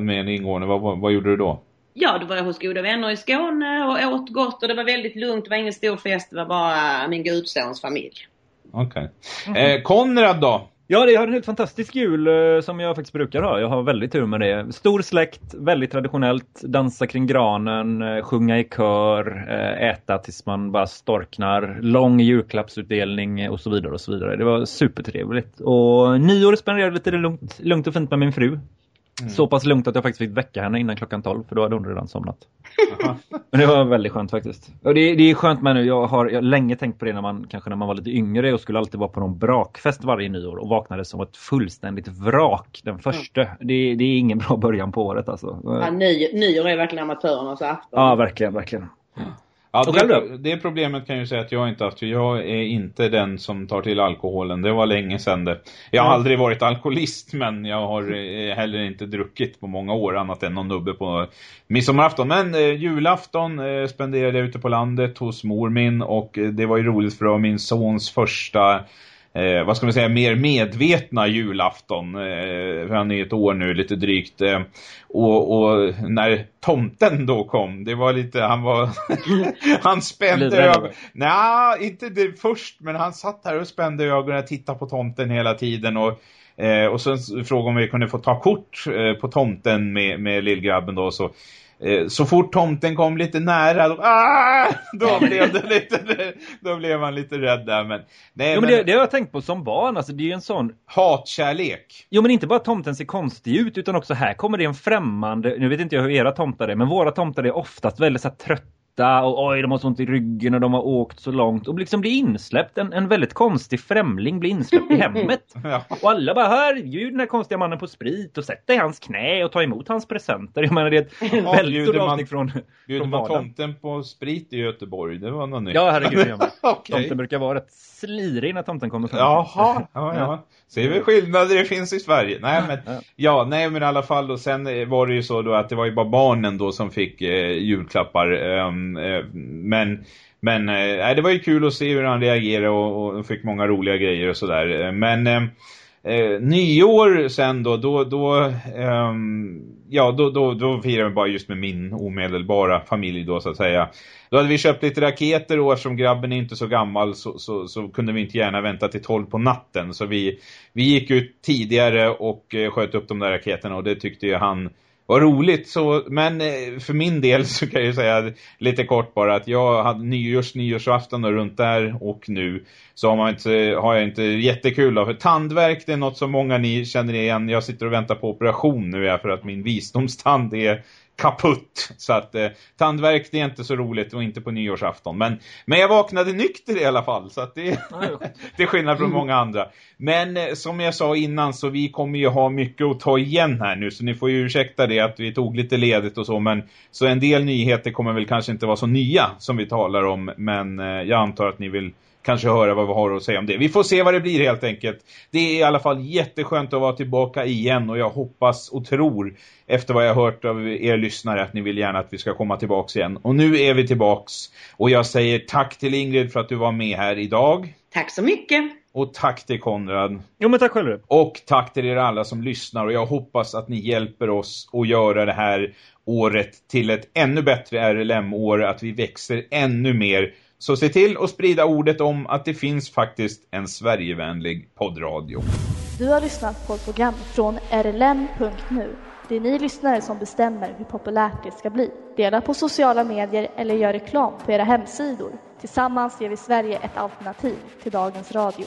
med en ingående, vad, vad, vad gjorde du då? Ja, då var jag hos goda vänner i Skåne och åt gott och det var väldigt lugnt. Det var ingen stor fest, det var bara min gudsons familj. Okej. Okay. Eh, Konrad då? Ja, jag har en helt fantastisk jul eh, som jag faktiskt brukar ha. Jag har väldigt tur med det. Stor släkt, väldigt traditionellt. Dansa kring granen, eh, sjunga i kör, eh, äta tills man bara storknar. Lång julklappsutdelning och så vidare och så vidare. Det var supertrevligt. Och nyår spenderade jag lite lugnt, lugnt och fint med min fru. Mm. Så pass lugnt att jag faktiskt fick väcka henne innan klockan 12 för då hade hon redan somnat. Men det var väldigt skönt faktiskt. Och det, det är skönt med nu, jag har, jag har länge tänkt på det när man kanske när man var lite yngre och skulle alltid vara på någon brakfest varje nyår och vaknade som ett fullständigt vrak den första. Mm. Det, det, är ingen bra början på året alltså. Ja, ny, nyår är verkligen amatörernas afton. Ja, verkligen, verkligen. Mm. Ja, det, det, problemet kan jag ju säga att jag inte haft. För jag är inte den som tar till alkoholen. Det var länge sedan det. Jag har mm. aldrig varit alkoholist men jag har eh, heller inte druckit på många år annat än någon nubbe på midsommarafton. Men eh, julafton eh, spenderade jag ute på landet hos mor min och eh, det var ju roligt för det var min sons första eh, vad ska man säga, mer medvetna julafton. Eh, för han är ett år nu, lite drygt. Eh, och, och, när tomten då kom, det var lite, han var, han spände ögonen. Nej, inte det först, men han satt här och spände ögonen och tittade på tomten hela tiden och Eh, och sen frågade om vi kunde få ta kort eh, på tomten med, med lillgrabben då så så fort tomten kom lite nära då, ah, då blev det lite då blev man lite rädd där men nej, jo, men det, det har jag tänkt på som barn alltså det är ju en sån hatkärlek. Jo men inte bara tomten ser konstig ut utan också här kommer det en främmande nu vet inte jag hur era tomtar är men våra tomtar är oftast väldigt så trötta och oj de har så ont i ryggen och de har åkt så långt och liksom blir insläppt en, en väldigt konstig främling blir insläppt i hemmet ja. och alla bara hör bjud den här konstiga mannen på sprit och sätt dig i hans knä och ta emot hans presenter jag menar det är ett ja, väldigt stort avsteg från bjuder man tomten på sprit i Göteborg det var något nytt ja herregud okay. tomten brukar vara rätt slirig när tomten kommer Jaha, ja, ja. Ser vi skillnader det finns i Sverige? Nej men, ja. ja, nej men i alla fall och sen var det ju så då att det var ju bara barnen då som fick eh, julklappar. Um, Eh, men men eh, det var ju kul att se hur han reagerade och, och fick många roliga grejer och sådär. Eh, men eh, eh, nyår sen då, då, då ehm, ja, då, då, då firade vi bara just med min omedelbara familj då så att säga. Då hade vi köpt lite raketer och eftersom grabben är inte så gammal så, så, så kunde vi inte gärna vänta till 12 på natten. Så vi, vi gick ut tidigare och eh, sköt upp de där raketerna och det tyckte ju han vad roligt. Så, men eh, för min del så kan jag säga lite kort bara att jag hade nyårs, nyårsafton och runt där och nu så har, man inte, har jag inte jättekul av. För tandverk det är något som många ni känner igen. Jag sitter och väntar på operation nu är för att min visdomstand är kaputt. Så att eh, tandvärk det är inte så roligt och inte på nyårsafton. Men, men jag vaknade nykter i alla fall. Så att det, det är skillnad från många andra. Men eh, som jag sa innan så vi kommer ju ha mycket att ta igen här nu. Så ni får ju ursäkta det att vi tog lite ledigt och så. Men så en del nyheter kommer väl kanske inte vara så nya som vi talar om. Men eh, jag antar att ni vill kanske höra vad vi har att säga om det. Vi får se vad det blir helt enkelt. Det är i alla fall jätteskönt att vara tillbaka igen och jag hoppas och tror efter vad jag har hört av er lyssnare att ni vill gärna att vi ska komma tillbaka igen. Och nu är vi tillbaks och jag säger tack till Ingrid för att du var med här idag. Tack så mycket. Och tack till Konrad. Jo men tack själv. Och tack till er alla som lyssnar och jag hoppas att ni hjälper oss att göra det här året till ett ännu bättre RLM-år, att vi växer ännu mer så se till att sprida ordet om att det finns faktiskt en Sverigevänlig poddradio. Du har lyssnat på ett program från rlm.nu. Det är ni lyssnare som bestämmer hur populärt det ska bli. Dela på sociala medier eller gör reklam på era hemsidor. Tillsammans ger vi Sverige ett alternativ till dagens radio.